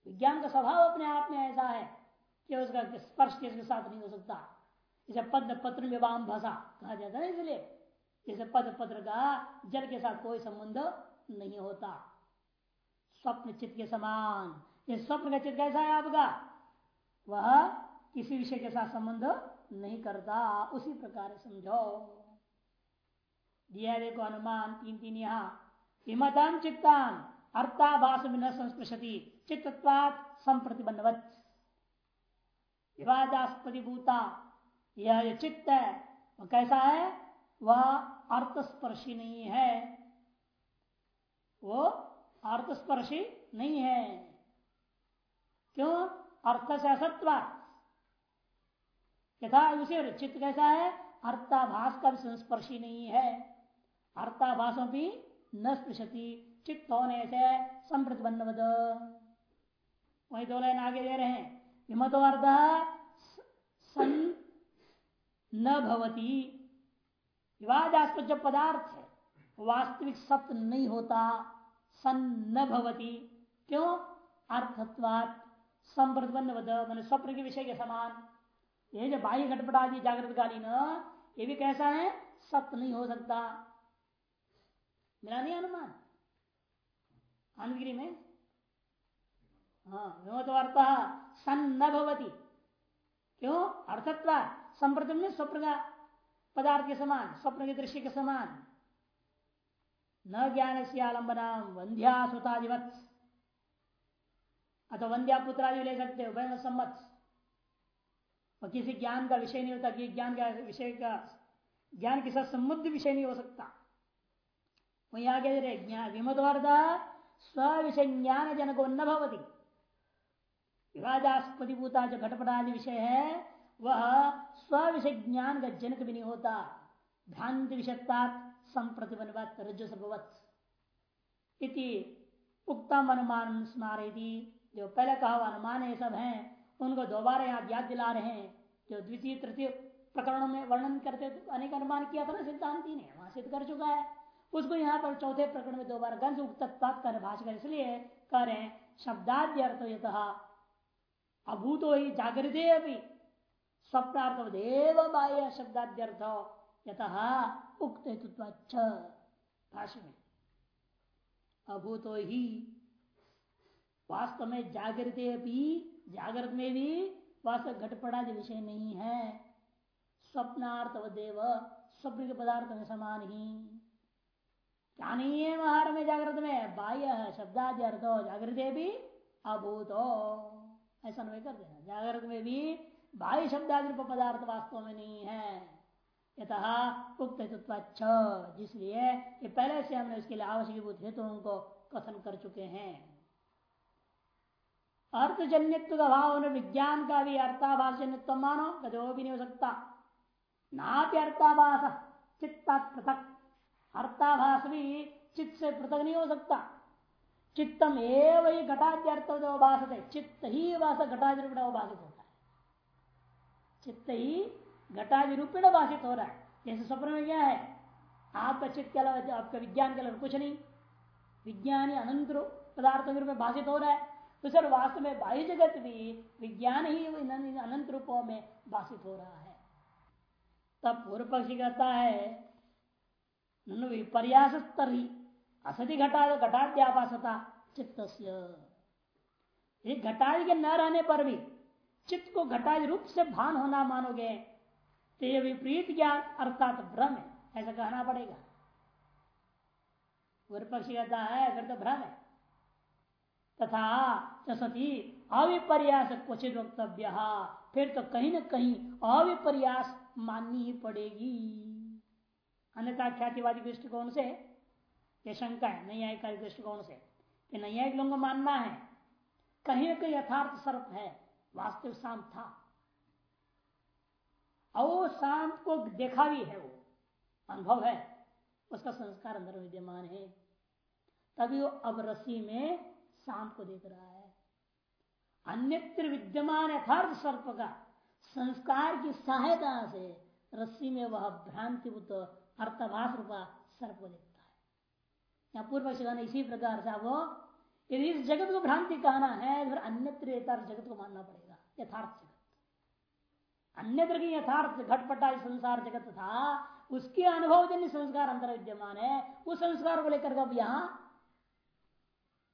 विज्ञान का स्वभाव अपने आप में ऐसा है कि उसका स्पर्श किसके साथ नहीं हो सकता। इसे पद पत्र में वाम भाषा कहा जाता है इसलिए। जैसे पद पत्र का जल के साथ कोई संबंध नहीं होता। स्वप्न चित्त के समान। ये स्वप्न का चित्त कैसा है आपका? वह किसी विषय के साथ संबंध नहीं करता। उसी प्रकार समझो। दिया देखो अनुमान तीन तीन यहाँ विमतान चित्तान अर्थाभास में न संस्पृशति, चित्तत्वात संप्रतिबंधवत विवादास्पति भूता यह चित्त है वह कैसा है? वह अर्थस्पर्शी नहीं है। वो अर्थस्पर्शी नहीं है। क्यों? अर्थ से असत्व। यथा उसे चित्त कैसा है? अर्थाभास का भी संस्पर्शी नहीं है। अर्थाभाषों भी न स्पृशति। चित्त होने से संप्रतिबंध वही दो लाइन आगे दे रहे हैं। विमतो अर्थ सन न भवती। विवादास्पद जो पदार्थ है। वास्तविक सत्य नहीं होता। सन न भवती। क्यों? अर्थत्वात संप्रतिबंध मैंने स्वप्न के विषय के समान। ये जो बाह्य घटपट आदि जागृत कालीन ये भी कैसा है? सत्य नहीं हो सकता। मिला नहीं अनुमान। आनगिरी में? हाँ विमोद सन न भवती। क्यों? अर्थत्व संप्रतम में स्वप्न का पदार्थ के समान, स्वप्न के दृश्य के समान। न ज्ञान से आलम्बना वंध्या सुतादिवत अथवा वंध्या पुत्रादि ले सकते हो वह सम्मत। और किसी ज्ञान का विषय नहीं होता, कि ज्ञान का विषय का, ज्ञान के साथ समुद्ध विषय नहीं हो सकता। वही आगे दे रहे ज्ञान विमतवार्थ स्व ज्ञान जनक न भवती विवादास्पति भूता जो घटपटादि विषय है वह स्व विषय ज्ञान का जनक भी नहीं होता भ्रांति विषयता संप्रतिबंधवत रज सर्ववत इति उक्तम अनुमान स्मारती जो पहले कहा अनुमान ये सब हैं, उनको दोबारा याद याद दिला रहे हैं। जो द्वितीय, तृतीय प्रकरणों में वर्णन करते तो अनेक अनुमान किया था ना सिद्धांति ने, वहाँ सिद्ध कर चुका है। उसको यहाँ पर चौथे प्रकरण में दोबारा गंज उक्त कर भाषकर इसलिए कह रहे हैं शब्दाद्य अर्थ यथ अभूतो ही जागृते अभी स्वप्नार्थ देव बाह्य शब्दाद्यर्थ यथ उक्त भाष्य में। अभूतो ही वास्तव में जागृते भी जागृत में भी वास्तव घटपटादि विषय नहीं है। स्वप्नार्थ देव, स्वप्न के पदार्थ में समान ही। है महार में जागृत में बाह्य शब्दादि अर्थ जागृत भी अभूत। ऐसा नहीं कर देना। जागृत में भी बाह्य शब्दादि पदार्थ वास्तव में नहीं है यथा उक्त हेतुत्व जिसलिए पहले से हमने उसके लिए आवश्यक हेतुओं को कथन कर चुके हैं। अर्थजन्यत्व का भाव होने विज्ञान का भी अर्थाभास जन्यत्व मानो कदो भी नहीं हो सकता। नाप्य अर्थाभास चित्ता पृथक। अर्थाभास भी चित्त से पृथक नहीं हो सकता। चित्तम एवं घटाद्यर्थ है चित्त ही वास घटादि रूप भाषित होता है। चित्त ही घटादि रूपेण भाषित हो रहा है। जैसे स्वप्न में क्या है? आपका चित्त के अलावा, आपका विज्ञान के अलावा कुछ नहीं। विज्ञान अनंत पदार्थ के रूप में भाषित हो रहा है। तो सर, वास्तव में बाह्य जगत भी विज्ञान ही अनंत रूपों में भाषित हो रहा है। तब पूर्व पक्षी कहता है विपर्यास तरी असति घटा घटाद्यापासता चित्त घटादि के न रहने पर भी चित्त को घटादि रूप से भान होना मानोगे तो ये विपरीत ज्ञान अर्थात भ्रम है, ऐसा कहना पड़ेगा। पक्षी कहता है, अगर तो भ्रम है। तथा सती अविपर्यास क्वचित वक्तव्य, फिर तो कहीं ना कहीं अविपर्यास माननी ही पड़ेगी। अन्यथा ख्यातिवादी दृष्टिकोण से यह शंका है नैयायिक दृष्टिकोण से। कि नैयायिक लोगों को मानना है, कहीं कहीं यथार्थ सर्प है, वास्तविक शांत था। और शांत को देखा भी है वो, अनुभव है, उसका संस्कार अंदर विद्यमान है। तभी वो अब रसी में शांत को देख रहा है। अन्यत्र विद्यमान यथार्थ सर्प का संस्कार की सहायता से रस्सी में वह भ्रांतिभूत अर्थभाष रूपा सर्प को देखता है। या पूर्व पक्ष इसी प्रकार से वो, यदि इस जगत को भ्रांति कहना है तो फिर अन्यत्र जगत को मानना पड़ेगा। यथार्थ जगत। अन्यत्र की यथार्थ घटपटा संसार जगत था उसके अनुभव जन्य संस्कार अंतर विद्यमान है, उस संस्कार को लेकर अब यहाँ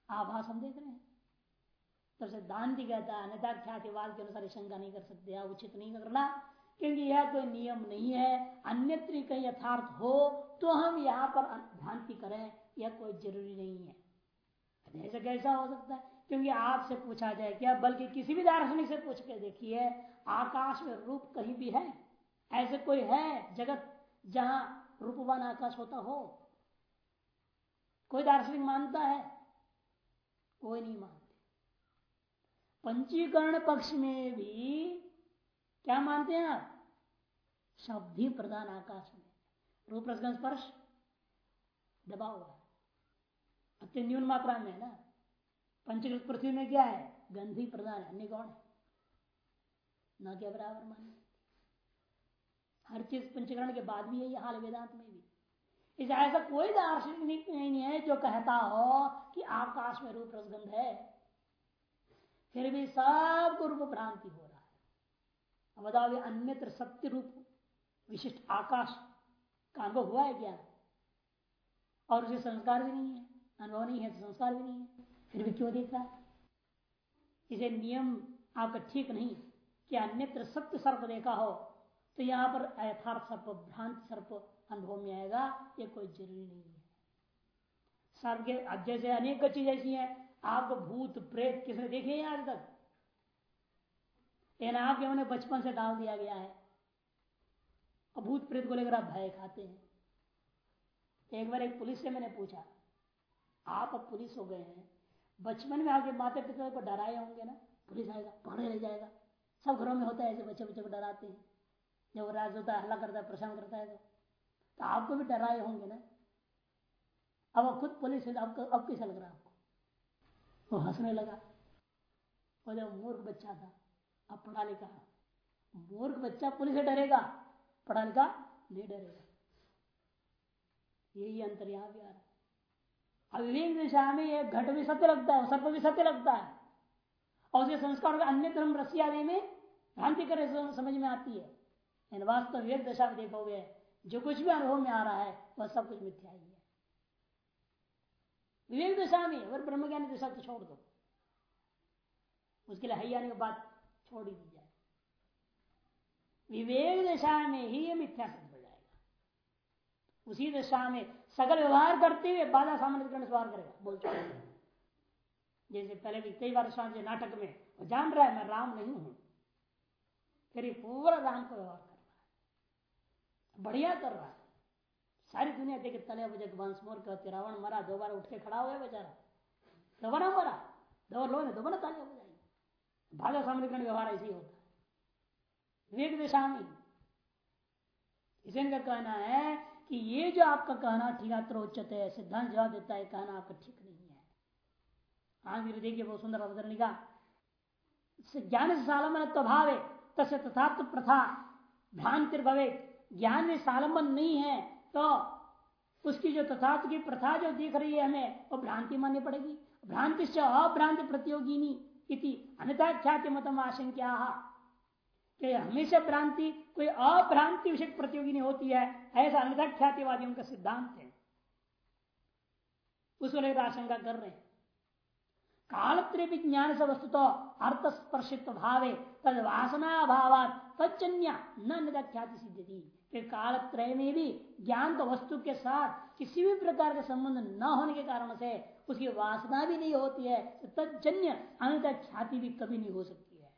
आभास हम देख रहे हैं। तो सिद्धांति कहता है अन्यथा ख्यातिवाद के अनुसार शंका नहीं कर सकते उचित नहीं करना। क्योंकि यह कोई नियम नहीं है, अन्यत्र कहीं यथार्थ हो तो हम यहाँ पर भ्रांति करें, यह कोई ज़रूरी नहीं है। ऐसा कैसा हो सकता है? क्योंकि आपसे पूछा जाए क्या बल्कि किसी भी दार्शनिक से पूछ के देखिए, आकाश में रूप कहीं भी है, ऐसे कोई है जगत जहाँ रूपवान आकाश होता हो? कोई दार्शनिक मानता है? कोई नहीं मानते। पंचीकरण पक्ष में भी क्या मानते हैं आप? शब्द ही प्रधान आकाश में। रूप रसगन स्पर्श दबा हुआ है। अत्यंत न्यून मात्रा में है ना? पंचकृत पृथ्वी में क्या है? गंधी प्रधान है, अन्य कौन है? न क्या बराबर माने? हर चीज़ पंचकरण के बाद भी है यही हाल वेदांत में भी। इस ऐसा कोई दार्शनिक नहीं है जो कहता हो कि आकाश में रूप रसगंध है। फिर भी सबको रूप भ्रांति हो रहा बताओ अन्यत्र सत्य रूप विशिष्ट आकाश का अनुभव हुआ है क्या? और उसे संस्कार भी नहीं है, अनुभव नहीं है तो संस्कार भी नहीं है, फिर भी क्यों देख? रहा है इसे नियम आपका ठीक नहीं कि अन्यत्र सत्य सर्प देखा हो तो यहाँ पर यथार्थ सर्प, भ्रांत सर्प अनुभव में आएगा, ये कोई ज़रूरी नहीं है। सर्व के जैसे अनेक चीज़ ऐसी है आपको भूत, प्रेत, किसने देखे हैं आज तक? लेकिन उन्हें बचपन से डाल दिया गया है। और भूत प्रेत को लेकर आप भय खाते हैं। एक बार एक पुलिस से मैंने पूछा, आप अब पुलिस हो गए हैं। बचपन में आपके माता पिता को डराए होंगे ना? पुलिस आएगा, पकड़े ले जाएगा। सब घरों में होता है ऐसे बच्चे बच्चे को डराते हैं। जब राज होता है, हल्ला करता है परेशान करता है तो तो आपको भी डराए होंगे ना? अब खुद पुलिस है आपको, अब कैसा लग रहा है आपको? वो हंसने लगा। वो जब मूर्ख बच्चा था अब पढ़ा लिखा मूर्ख बच्चा पुलिस से डरेगा पढ़ा लिखा नहीं डरेगा। यही अंतर यहाँ भी आ रहा है। अविवेक दिशा में ये घट भी सत्य लगता है सर्प भी सत्य लगता है। और उसके संस्कार अन्य धर्म रसी आदि में भ्रांति करे समझ में आती है। वास्तव विवेक दशा में देखोगे जो कुछ भी अनुभव में आ रहा है, वह सब कुछ मिथ्या ही है। विवेक दशा में, अगर ब्रह्म ज्ञानी दशा तो छोड़ दो, उसके लिए हयाने की बात छोड़ ही दी जाए विवेक दशा में ही ये मिथ्या सिद्ध हो जाएगा उसी दशा में सकल व्यवहार करते हुए बाधा सामान्य व्यवहार करेगा बोलते जैसे पहले भी कई बार स्वामी नाटक में जान रहा है मैं राम नहीं हूँ फिर पूरा राम का व्यवहार कर रहा है बढ़िया कर रहा है सारी दुनिया देखे तले बजे वंश मोर कहते रावण मरा दोबारा उठ के खड़ा हुआ बेचारा दोबारा मरा दोबारा लोग दोबारा तालियाँ बजाई भागा सामने व्यवहार ऐसे ही होता है। विवेक दिशा में। इसे का कहना है कि ये जो आपका कहना ठीक उच्चते है, सिद्धांत जवाब देता है, कहना आपका ठीक नहीं है। आगे देखिए बहुत सुंदर अवतरणी का ज्ञान से सालमन भाव है तस्य तथात्व प्रथा भ्रांतिर्भवे ज्ञान में सालंबन नहीं है तो उसकी जो तथा की प्रथा जो दिख रही है हमें, वो भ्रांति माननी पड़ेगी। भ्रांति से अभ्रांति प्रतियोगिनी इति अन्यथा ख्याति मतम आशंका हमेशा भ्रांति, कोई अभ्रांति विषय प्रतियोगिनी होती है, ऐसा अन्यथा ख्यातिवादियों का सिद्धांत है। उसको लेकर आशंका कर रहे हैं। कालत्र ज्ञान से वस्तु तो अर्थ स्पर्शित्व भावे, तद वासना भाव तजन्य न ख्याति सिद्धि थी कालत्रय में भी ज्ञान तो वस्तु के साथ किसी भी प्रकार का संबंध न होने के कारण से उसकी वासना भी नहीं होती है तो तजन्य अन्य ख्याति भी कभी नहीं हो सकती है।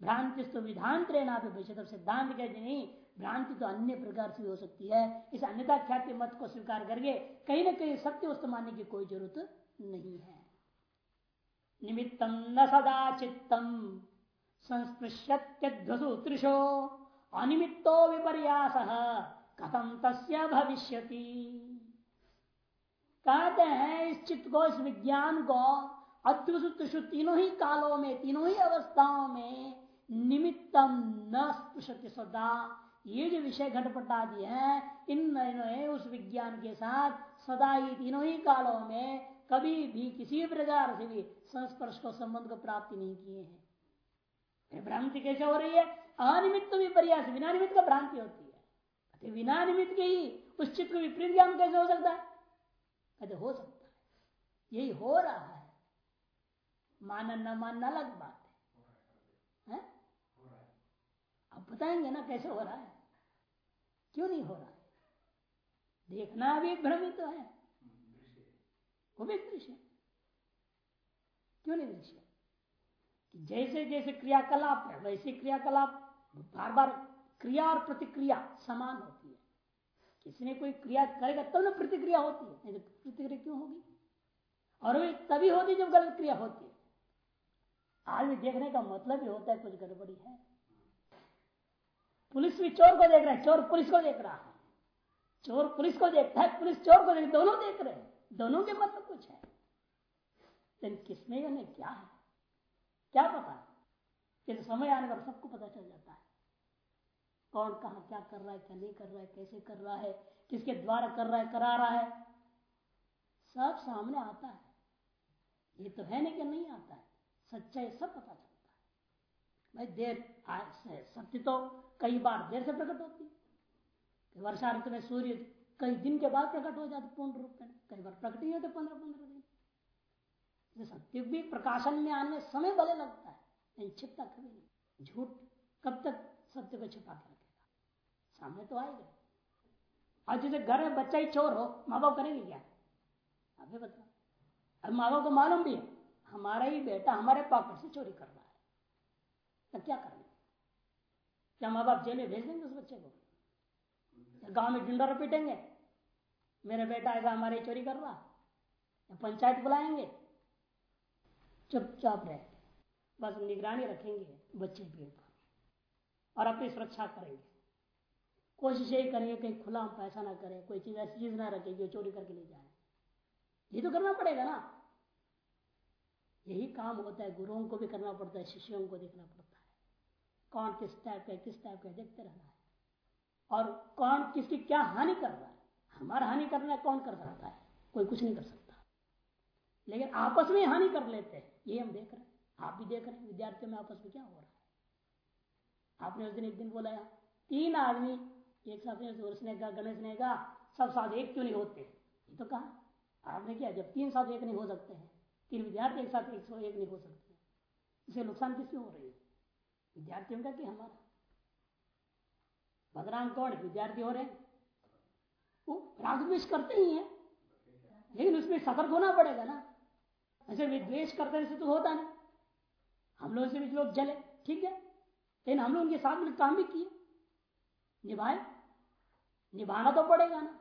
भ्रांति तो विधान त्रेना सिद्धांत कहते नहीं, भ्रांति तो अन्य प्रकार से हो सकती है। इस अन्यता ख्याति मत को स्वीकार करके कहीं ना कहीं सत्य वस्तु मानने की कोई ज़रूरत नहीं है। निमित्तम न सदा चित्तम संस्पृश्यत्यध्वसु त्रिशो अनिमित्तो विपर्यास कथम तस्य भविष्यति। कहते हैं इस चित्त को इस विज्ञान को अद्भुत तीनों ही कालों में, तीनों ही अवस्थाओं में निमित्तम न स्पृशति सदा। ये जो विषय घटपट आदि है, इन ने उस विज्ञान के साथ सदा ही तीनों ही कालों में कभी भी किसी प्रकार से भी संस्पर्श को, संबंध को प्राप्ति नहीं किए हैं। भ्रांति कैसे हो रही है? अनिमित्त भी प्रयास बिना निमित्त का भ्रांति होती है। बिना निमित्त के ही उस चित्त को विपरीत ज्ञान कैसे हो सकता है? कहते हो सकता है। यही हो रहा है। मानना न मानना अलग बात है, है? अब बताएँगे ना कैसे हो रहा है। क्यों नहीं हो रहा है? देखना भी भ्रमित तो है। वो भी दृश्य क्यों नहीं दृश्य कि जैसे जैसे क्रियाकलाप है वैसे क्रियाकलाप बार बार क्रिया और प्रतिक्रिया समान होती है किसी ने कोई क्रिया करेगा तब ना प्रतिक्रिया होती है। तो प्रतिक्रिया क्यों होगी? और वे तभी होती जब गलत क्रिया होती है। आदमी देखने का मतलब ही होता है कुछ गड़बड़ी है। पुलिस भी चोर को देख रहा है, चोर पुलिस को देख रहा है। चोर पुलिस को देखता है, पुलिस चोर को देख दोनों देख रहे हैं। दोनों के मतलब कुछ है। लेकिन किसमें क्या है? क्या पता? है समय आने पर सबको पता चल जाता है। कौन कहा क्या कर रहा है, क्या नहीं कर रहा है, कैसे कर रहा है, किसके द्वारा कर रहा है, करा रहा है। सब सामने आता है। ये तो है नहीं कि नहीं आता है। सच्चाई सब पता चलता है। भाई देर सत्य तो कई बार देर से प्रकट होती है। वर्षा ऋतु में सूर्य, कई दिन के बाद प्रकट हो जाते पूर्ण रूप में। कई बार प्रकट ही होते पंद्रह पंद्रह दिन। सत्य भी प्रकाशन में आने में समय भले लगता है। लेकिन छिपता कभी नहीं। झूठ कब तक सत्य को छिपा के रखेगा सामने तो आएगा। और जैसे घर में बच्चा ही चोर हो माँ बाप करेंगे क्या? आप बताओ। अब माँ बाप को मालूम भी हमारा ही बेटा हमारे पॉकेट से चोरी कर रहा है। तो क्या करेंगे? क्या माँ बाप जेल में भेज देंगे उस बच्चे को? गाँव में डंडा पीटेंगे। मेरा बेटा ऐसा हमारे चोरी कर रहा पंचायत बुलाएँगे। चुपचाप रहे। बस निगरानी रखेंगे बच्चे के ऊपर और अपनी सुरक्षा करेंगे। कोशिश यही करेंगे कहीं खुला पैसा ना करें, कोई चीज़ ऐसी चीज़ ना रखे जो चोरी करके ले जाए। ये तो करना पड़ेगा ना। यही काम होता है, गुरुओं को भी करना पड़ता है, शिष्यों को देखना पड़ता है। कौन किस टाइप का किस टाइप का देखते रहना है। और कौन किसकी क्या हानि कर रहा है? हमारा हानि करना कौन कर सकता है? कोई कुछ नहीं कर सकता। लेकिन आपस में हानि कर लेते हैं ये हम देख रहे हैं। आप भी देख रहे हैं, विद्यार्थियों में आपस में क्या हो रहा है? आपने उस दिन एक दिन बोला, तीन आदमी एक साथ का गणेश कहा सब साथ एक क्यों नहीं होते? ये तो कहा, आपने क्या, जब तीन साथ एक नहीं हो सकते हैं, तीन विद्यार्थी एक साथ एक एक नहीं हो सकते इसे नुकसान किसकी हो रही है? विद्यार्थियों का कि हमारा? बदनाम कौन विद्यार्थी हो रहे हैं। वो राग द्वेष करते ही हैं। लेकिन उसमें सतर्क होना पड़ेगा ना। ऐसे विद्वेश करते से तो होता नहीं। हम लोग से भी लोग जले, ठीक है? लेकिन हम लोग उनके साथ में काम भी किए निभाए निभाना तो पड़ेगा ना।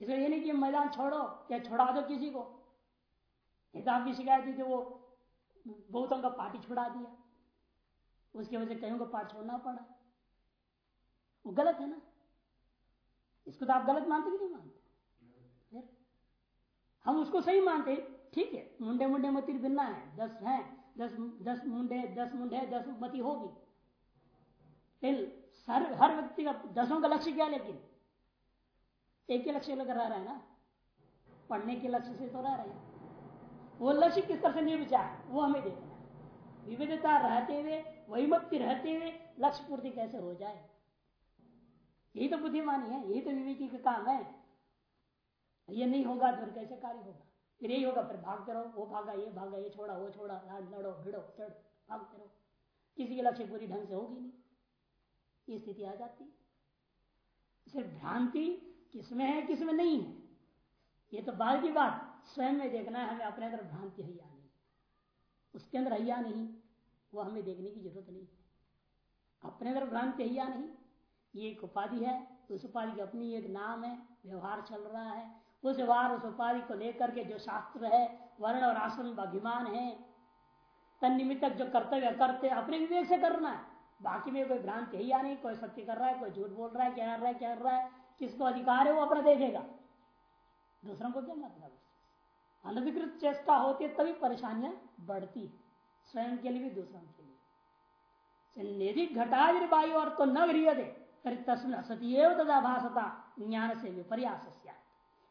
इसलिए ये नहीं कि मैदान छोड़ो या छोड़ा दो किसी को। एक आपकी शिकायत थी कि वो बहुतों का पार्टी छुड़ा दिया। उसकी वजह से कहीं को पार्ट छोड़ना पड़ा। वो गलत है ना। इसको तो आप गलत मानते कि नहीं मानते? हम उसको सही मानते ठीक है, मुंडे मुंडे मती भिन्ना है। दस है, दस दस मुंडे दस मुंडे, दस मती होगी। सर हर व्यक्ति का दसों का लक्ष्य क्या लेकिन? एक ही लक्ष्य लेकर रह रहा है ना? पढ़ने के लक्ष्य से तो रह रहे हैं। वो लक्ष्य किस तरह से निर्विचार? वो हमें देखना है। विविधता रहते हुए वही मक्ति रहते हुए लक्ष्य पूर्ति कैसे हो जाए? यही तो बुद्धिमानी है, यही तो विवेकी का काम है। ये नहीं होगा तो कैसे कार्य होगा? फिर यही होगा, फिर भागते रहो, वो भागा, ये भागा, ये छोड़ा, वो छोड़ा लड़ो, भिड़ो, चढ़ो, भागते रहो। किसी के लक्ष्य पूरी ढंग से होगी नहीं। ये स्थिति आ जाती है। सिर्फ़ भ्रांति किसमें है, किसमें नहीं है। ये तो बाद की बात, स्वयं में देखना है, हमें अपने अंदर भ्रांति है या नहीं। उसके अंदर है या नहीं, वो हमें देखने की ज़रूरत नहीं अपने अंदर भ्रांति है या नहीं, ये एक उपाधि है, उस उपाधि की अपनी एक नाम है, व्यवहार चल रहा है। उस व्यवहार, उस उपाधि को लेकर के जो शास्त्र है, वर्ण और आश्रम अभिमान है तन निमित्त जो कर्तव्य करते अपने विवेक से करना है। बाकी में कोई भ्रांति है या नहीं, कोई सत्य कर रहा है, कोई झूठ बोल रहा है, क्या कर रहा है, क्या कर रहा है, किसको अधिकार है वो अपना देखेगा। दूसरों को क्या मतलब अनधिकृत चेष्टा होती है तभी परेशानियाँ बढ़ती है, स्वयं के लिए भी दूसरों के लिए। यदि घटादिर वायु और तो न गृह दे तस्मिन असती तथा भाषता ज्ञान से विपर्यास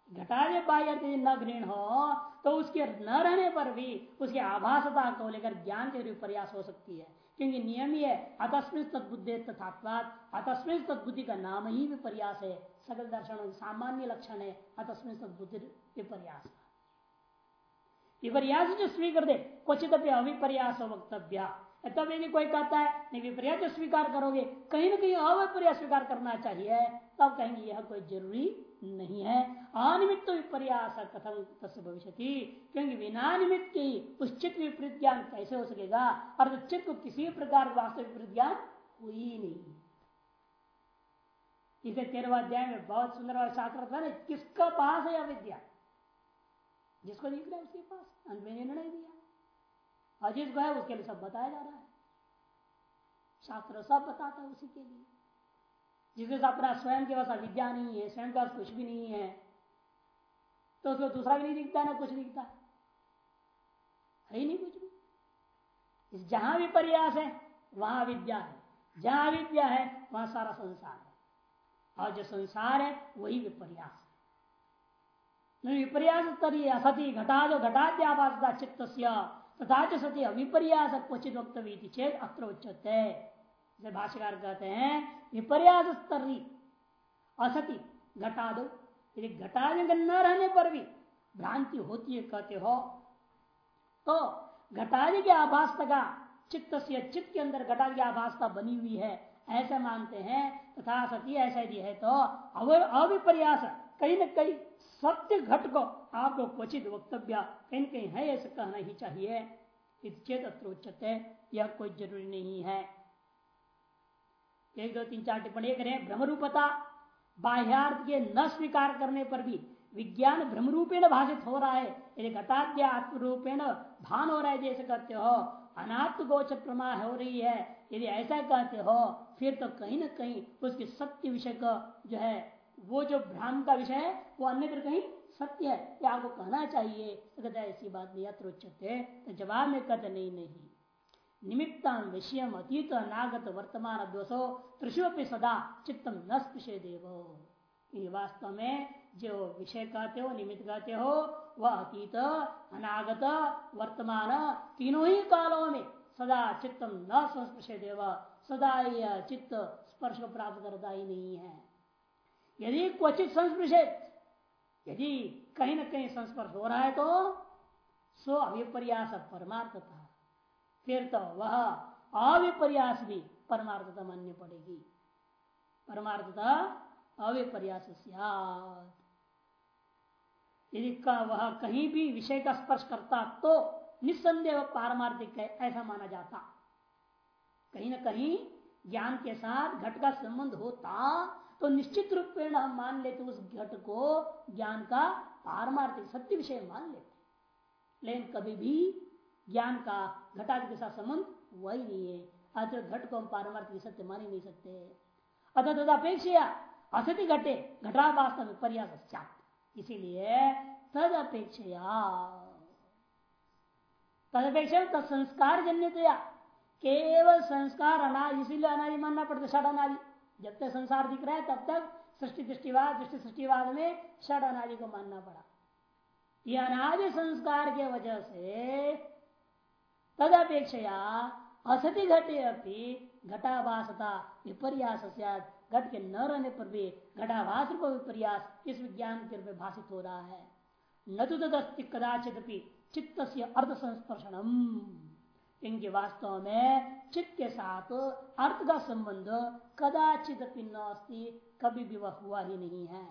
घटादि बाह्य यदि न गृहण हो तो उसके न रहने पर भी उसकी आभासता को लेकर ज्ञान के प्रयास हो सकती है। क्योंकि नियम ही है। अतस्मिन तत्बुद्धि तथात्वाद अतस्मिन तत्बुद्धि का नाम ही विपर्यास है। सकल दर्शन सामान्य लक्षण है। अतस्मिन तत्बुद्धि विपर्यास। विपर्यास जो स्वीकृत है क्वचित अविपर्यास वक्तव्य। तब यदि कोई कहता है, नहीं, विपर्यास जो स्वीकार करोगे, कहीं ना कहीं अविपर्यास स्वीकार करना चाहिए। तब कहेंगे, यह कोई ज़रूरी नहीं है। अनिमित्त विपर्यास कथम तस्य भविष्य क्योंकि बिना निमित्त के उस चित्त विपरीत ज्ञान कैसे हो सकेगा? और चित्त को किसी प्रकार वास्तविक विपरीत ज्ञान हुई नहीं। इसे तेरहवा अध्याय में बहुत सुंदर और शास्त्र था किसका पास है अविद्या? जिसको दिख रहा है उसके पास, अंत में निर्णय दिया। और जिसको है, उसके लिए सब बताया जा रहा है। शास्त्र सब बताता है उसी के लिए। जिसके अपना स्वयं के पास अविद्या नहीं है, स्वयं के पास कुछ भी नहीं है तो उसको दूसरा भी नहीं दिखता ना कुछ दिखता। है ही नहीं कुछ भी। जहाँ भी प्रयास है, वहाँ विद्या है। जहाँ विद्या है, वहाँ सारा संसार है। और जो संसार है, वही विपर्यास विपर्यास तरी असती घटा जो घटाद्यावासता चित्त तथा सती अविपर्यास क्वचित वक्तव्य चेत अत्र उच्चते भाष्यकार कहते हैं विपर्यास स्तरी असति घटा दो यदि घटा न रहने पर भी भ्रांति होती है, कहते हो तो घटादि की आभासता का चित्त से चित्त के अंदर घटादि की आभासता बनी हुई है, ऐसे मानते हैं, तथा सती ऐसा यदि है तो अविपर्यास, कहीं न कहीं सत्य घट को आपको क्वचित वक्तव्य, कहीं कहीं है ऐसा कहना ही चाहिए। चेत अत्र यह कोई ज़रूरी नहीं है। एक, दो, तीन, चार टिप्पणी करें भ्रम रूपता बाह्यार्थ के न स्वीकार करने पर भी विज्ञान भ्रम रूपेण भाषित हो रहा है। यदि घटाद्या आत्म रूपेण भान हो रहा है, जैसे कहते हो, अनात्म गोचर प्रमा हो रही है, यदि ऐसा कहते हो, फिर तो कहीं ना कहीं उसके सत्य विषय का जो है, वो जो भ्राम का विषय है, वो अन्य कहीं सत्य है। क्या आपको कहना चाहिए तो ऐसी बात नहीं, अत्र उच्चते तो जवाब में कहते नहीं नहीं। निमित्ता विषय अतीत अनागत वर्तमान अद्वसो त्रिशुपि सदा चित्तम न स्पृशे देव। वास्तव में जो विषय कहते हो, निमित्त कहते हो, वह अतीत, अनागत, वर्तमान तीनों ही कालों में सदा चित्तम न संस्पृशे देव। सदा यह चित्त स्पर्श को प्राप्त करता ही नहीं है। यदि क्वचित संस्पृशे यदि कहीं न कहीं संस्पर्श हो रहा है तो सो अभिप्रयास परमार्थ था फिर तो वह अविपर्यास भी परमार्थता माननी पड़ेगी। परमार्थता अविपर्यास यदि का वह कहीं भी विषय का स्पर्श करता तो निस्संदेह पारमार्थिक है, ऐसा माना जाता। कहीं ना कहीं ज्ञान के साथ घट का संबंध होता तो निश्चित रूप में हम मान लेते उस घट को ज्ञान का पारमार्थिक सत्य विषय मान लेते। लेकिन कभी भी ज्ञान का घटादि के साथ संबंध वही नहीं है। अतः घट को हम पारमार्थिक सत्य मान ही नहीं सकते। अतः तदपेक्षा असति घटे, घटा वास्तव में पर्यास इसीलिए तद अपेक्षा तदपेक्षा तत्संस्कार जन्य केवल संस्कार अनाज इसीलिए अनादि मानना पड़ता षड अनादि। जब तक संसार दिख रहा है, तब तक सृष्टि, दृष्टिवाद दृष्टि सृष्टिवाद में षड अनादि को मानना पड़ा। यह अनादि संस्कार के वजह से तदपेक्षया असति घटे अपनी घटाभासता विपर्यास घट के न रहने पर भी घटाभास रूप विपर्यास इस विज्ञान के रूप में भाषित हो रहा है। न तो तदस्ति कदाचित चित्त से अर्थ संस्पर्शनम इनके वास्तव में चित्त के साथ अर्थ का संबंध कदाचित नस्ती, कभी भी वह हुआ ही नहीं है।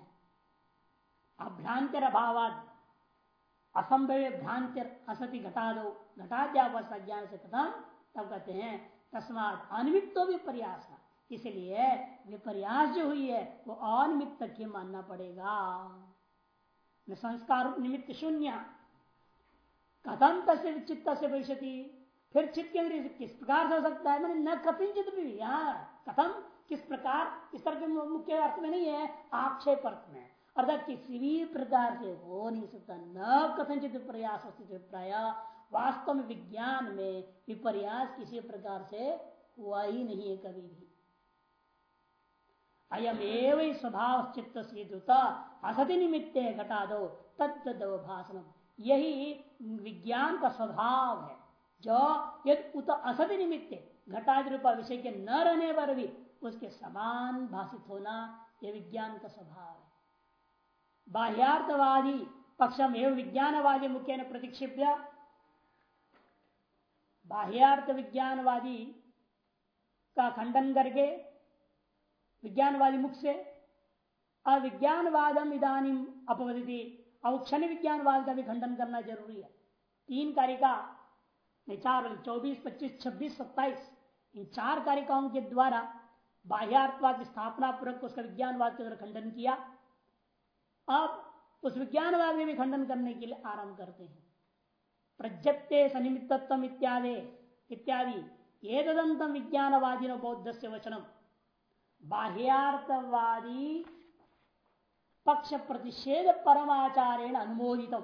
अभ्रांतर अभावाद असंभव भ्रांतिर असति घटा दो घटाद्यावस्था ज्ञान से कथम तब कहते हैं, तस्मात अनिमित तो भी प्रयास इसलिए विपर्यास जो हुई है, वो अनिमित तक ही मानना पड़ेगा? संस्कार निमित्त शून्य। कथम तस्य चित्त से भविष्य फिर चित्त के अंदर किस प्रकार से हो सकता है? मैंने न कथिंचित भी यहाँ कथम किस प्रकार? इस तरह के मुख्य अर्थ में नहीं है। आक्षेप अर्थ में। अर्थात किसी भी प्रकार से हो नहीं सकता। न कथनचित प्रयास प्राय। वास्तव में विज्ञान में विपर्यास किसी प्रकार से हुआ ही नहीं है कभी भी। अयम एवं स्वभाव चित्त से असति निमित्त घटा दो तत्द भाषण यही विज्ञान का स्वभाव है, जो यदि उत असति निमित्त घटादि रूपा विषय के न रहने पर भी उसके समान भाषित होना यह विज्ञान का स्वभाव है। बाह्यार्थवादी पक्षम एवं विज्ञानवादी मुख्य ने प्रतिक्षिप्य बाह्यार्थ विज्ञानवादी का खंडन करके, विज्ञानवादी मुख से, अविज्ञानवादम इधानी अपवदिति अब क्षण विज्ञानवाद का भी खंडन करना ज़रूरी है। तीन कारिका चार चौबीस, पच्चीस, छब्बीस, सत्ताईस, इन चार कारिकाओं के द्वारा बाह्यार्थवाद की स्थापना पूर्वक उसका विज्ञानवाद के खंडन किया। अब उस विज्ञानवाद में भी खंडन करने के लिए आरंभ करते हैं। प्रजत्ते सनिमित्तम इत्यादि इत्यादि। ये तदंतम विज्ञानवादी बौद्ध से वचनम। बाह्यार्थवादी पक्ष प्रतिषेध परमाचारेण अनुमोदित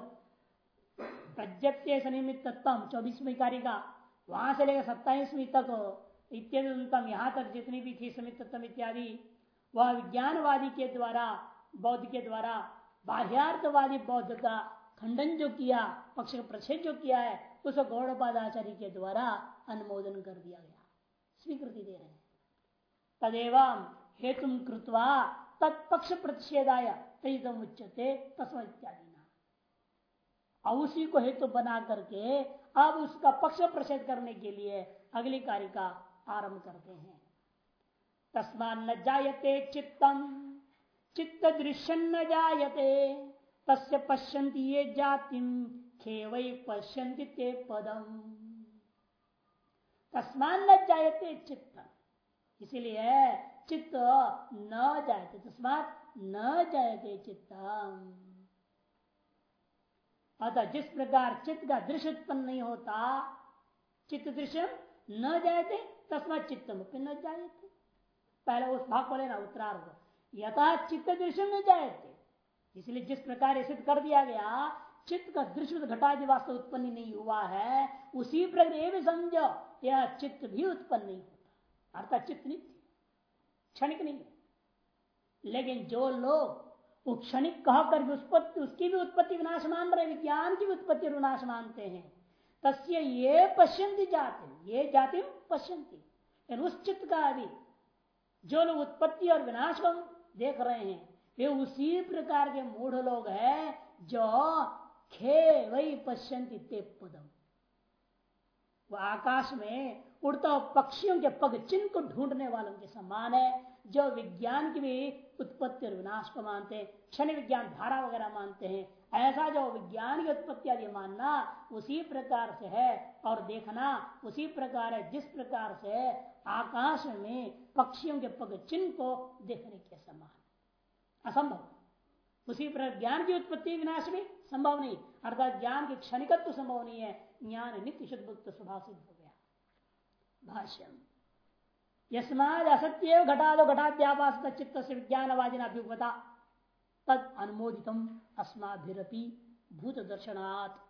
प्रजत्य सनिमित्तम चौबीसवीं कार्य का वहाँ से लेकर सत्ताईसवीं तक इत्यादि यहाँ तक जितनी भी थी समितम इत्यादि। वह विज्ञानवादी के द्वारा, बौद्ध के द्वारा बाह्यार्थवादी बौद्ध का खंडन जो किया, पक्ष का प्रच्छेद जो किया है उसको गौड़पादाचार्य के द्वारा अनुमोदन कर दिया गया। स्वीकृति दे रहे हैं। तदेव हेतु कृत्वा तत्पक्ष प्रतिषेधाय तम उच्चते तस्व इत्यादि उसी को हेतु बना करके अब उसका पक्ष प्रषेध करने के लिए अगली कार्य का आरंभ करते हैं। तस्मान न जायते चित्तम, चित्त दृश्य न जायते। तस्य पश्यन्ति ये जातिम खेवई पश्यन्ति ते पदम। तस्मान न जायते चित्त। इसीलिए चित्त न जायते, तस्मात न जायते चित्त अतः जिस प्रकार चित्त का दृश्य उत्पन्न नहीं होता, चित्त दृश्य न जायते, तस्मात चित्त मुक्त न जायते। पहले उस भाग को लेना उत्तरार्ध। यथा चित्त दृश्य में जायते इसलिए जिस प्रकार सिद्ध कर दिया गया, चित्त का दृश्य घटादि वास्तव उत्पन्न नहीं हुआ है, उसी प्रकार ये भी समझो, यह चित्त भी उत्पन्न नहीं होता। अर्थात चित्त नहीं क्षणिक नहीं लेकिन जो लोग क्षणिक कहकर उत्पत्ति उसकी भी उत्पत्ति विनाश मान रहे, विज्ञान की भी उत्पत्ति विनाश मानते हैं। तस्य ये पश्यंती जाति, ये जाति पश्यंती उस चित्त का भी, जो लोग उत्पत्ति और विनाश को देख रहे हैं वे उसी प्रकार के मूढ़ लोग हैं जो खे वही पश्यंती ते पदम वो आकाश में उड़ता पक्षियों के पग चिन्ह को ढूँढने वालों के समान है, जो विज्ञान की भी उत्पत्ति और विनाश को मानते हैं, क्षण विज्ञान धारा वगैरह मानते हैं। ऐसा जो विज्ञान की उत्पत्ति आदि मानना उसी प्रकार से है और देखना उसी प्रकार है, जिस प्रकार से आकाश में पक्षियों के पग चिन्ह को देखने के समान। असंभव। उसी प्रकार ज्ञान की उत्पत्ति विनाश भी संभव नहीं। अर्थात ज्ञान की क्षणिकत्व संभव नहीं है। ज्ञान नित्य शुद्ध स्वभाव सिद्ध हो गया। भाष्यम। यस्माद असत्य घटा दो घटाद्यापास चित्त से विज्ञानवादिना अभ्युपता तद अनुमोदित अस्माभिरपी भूत दर्शनात्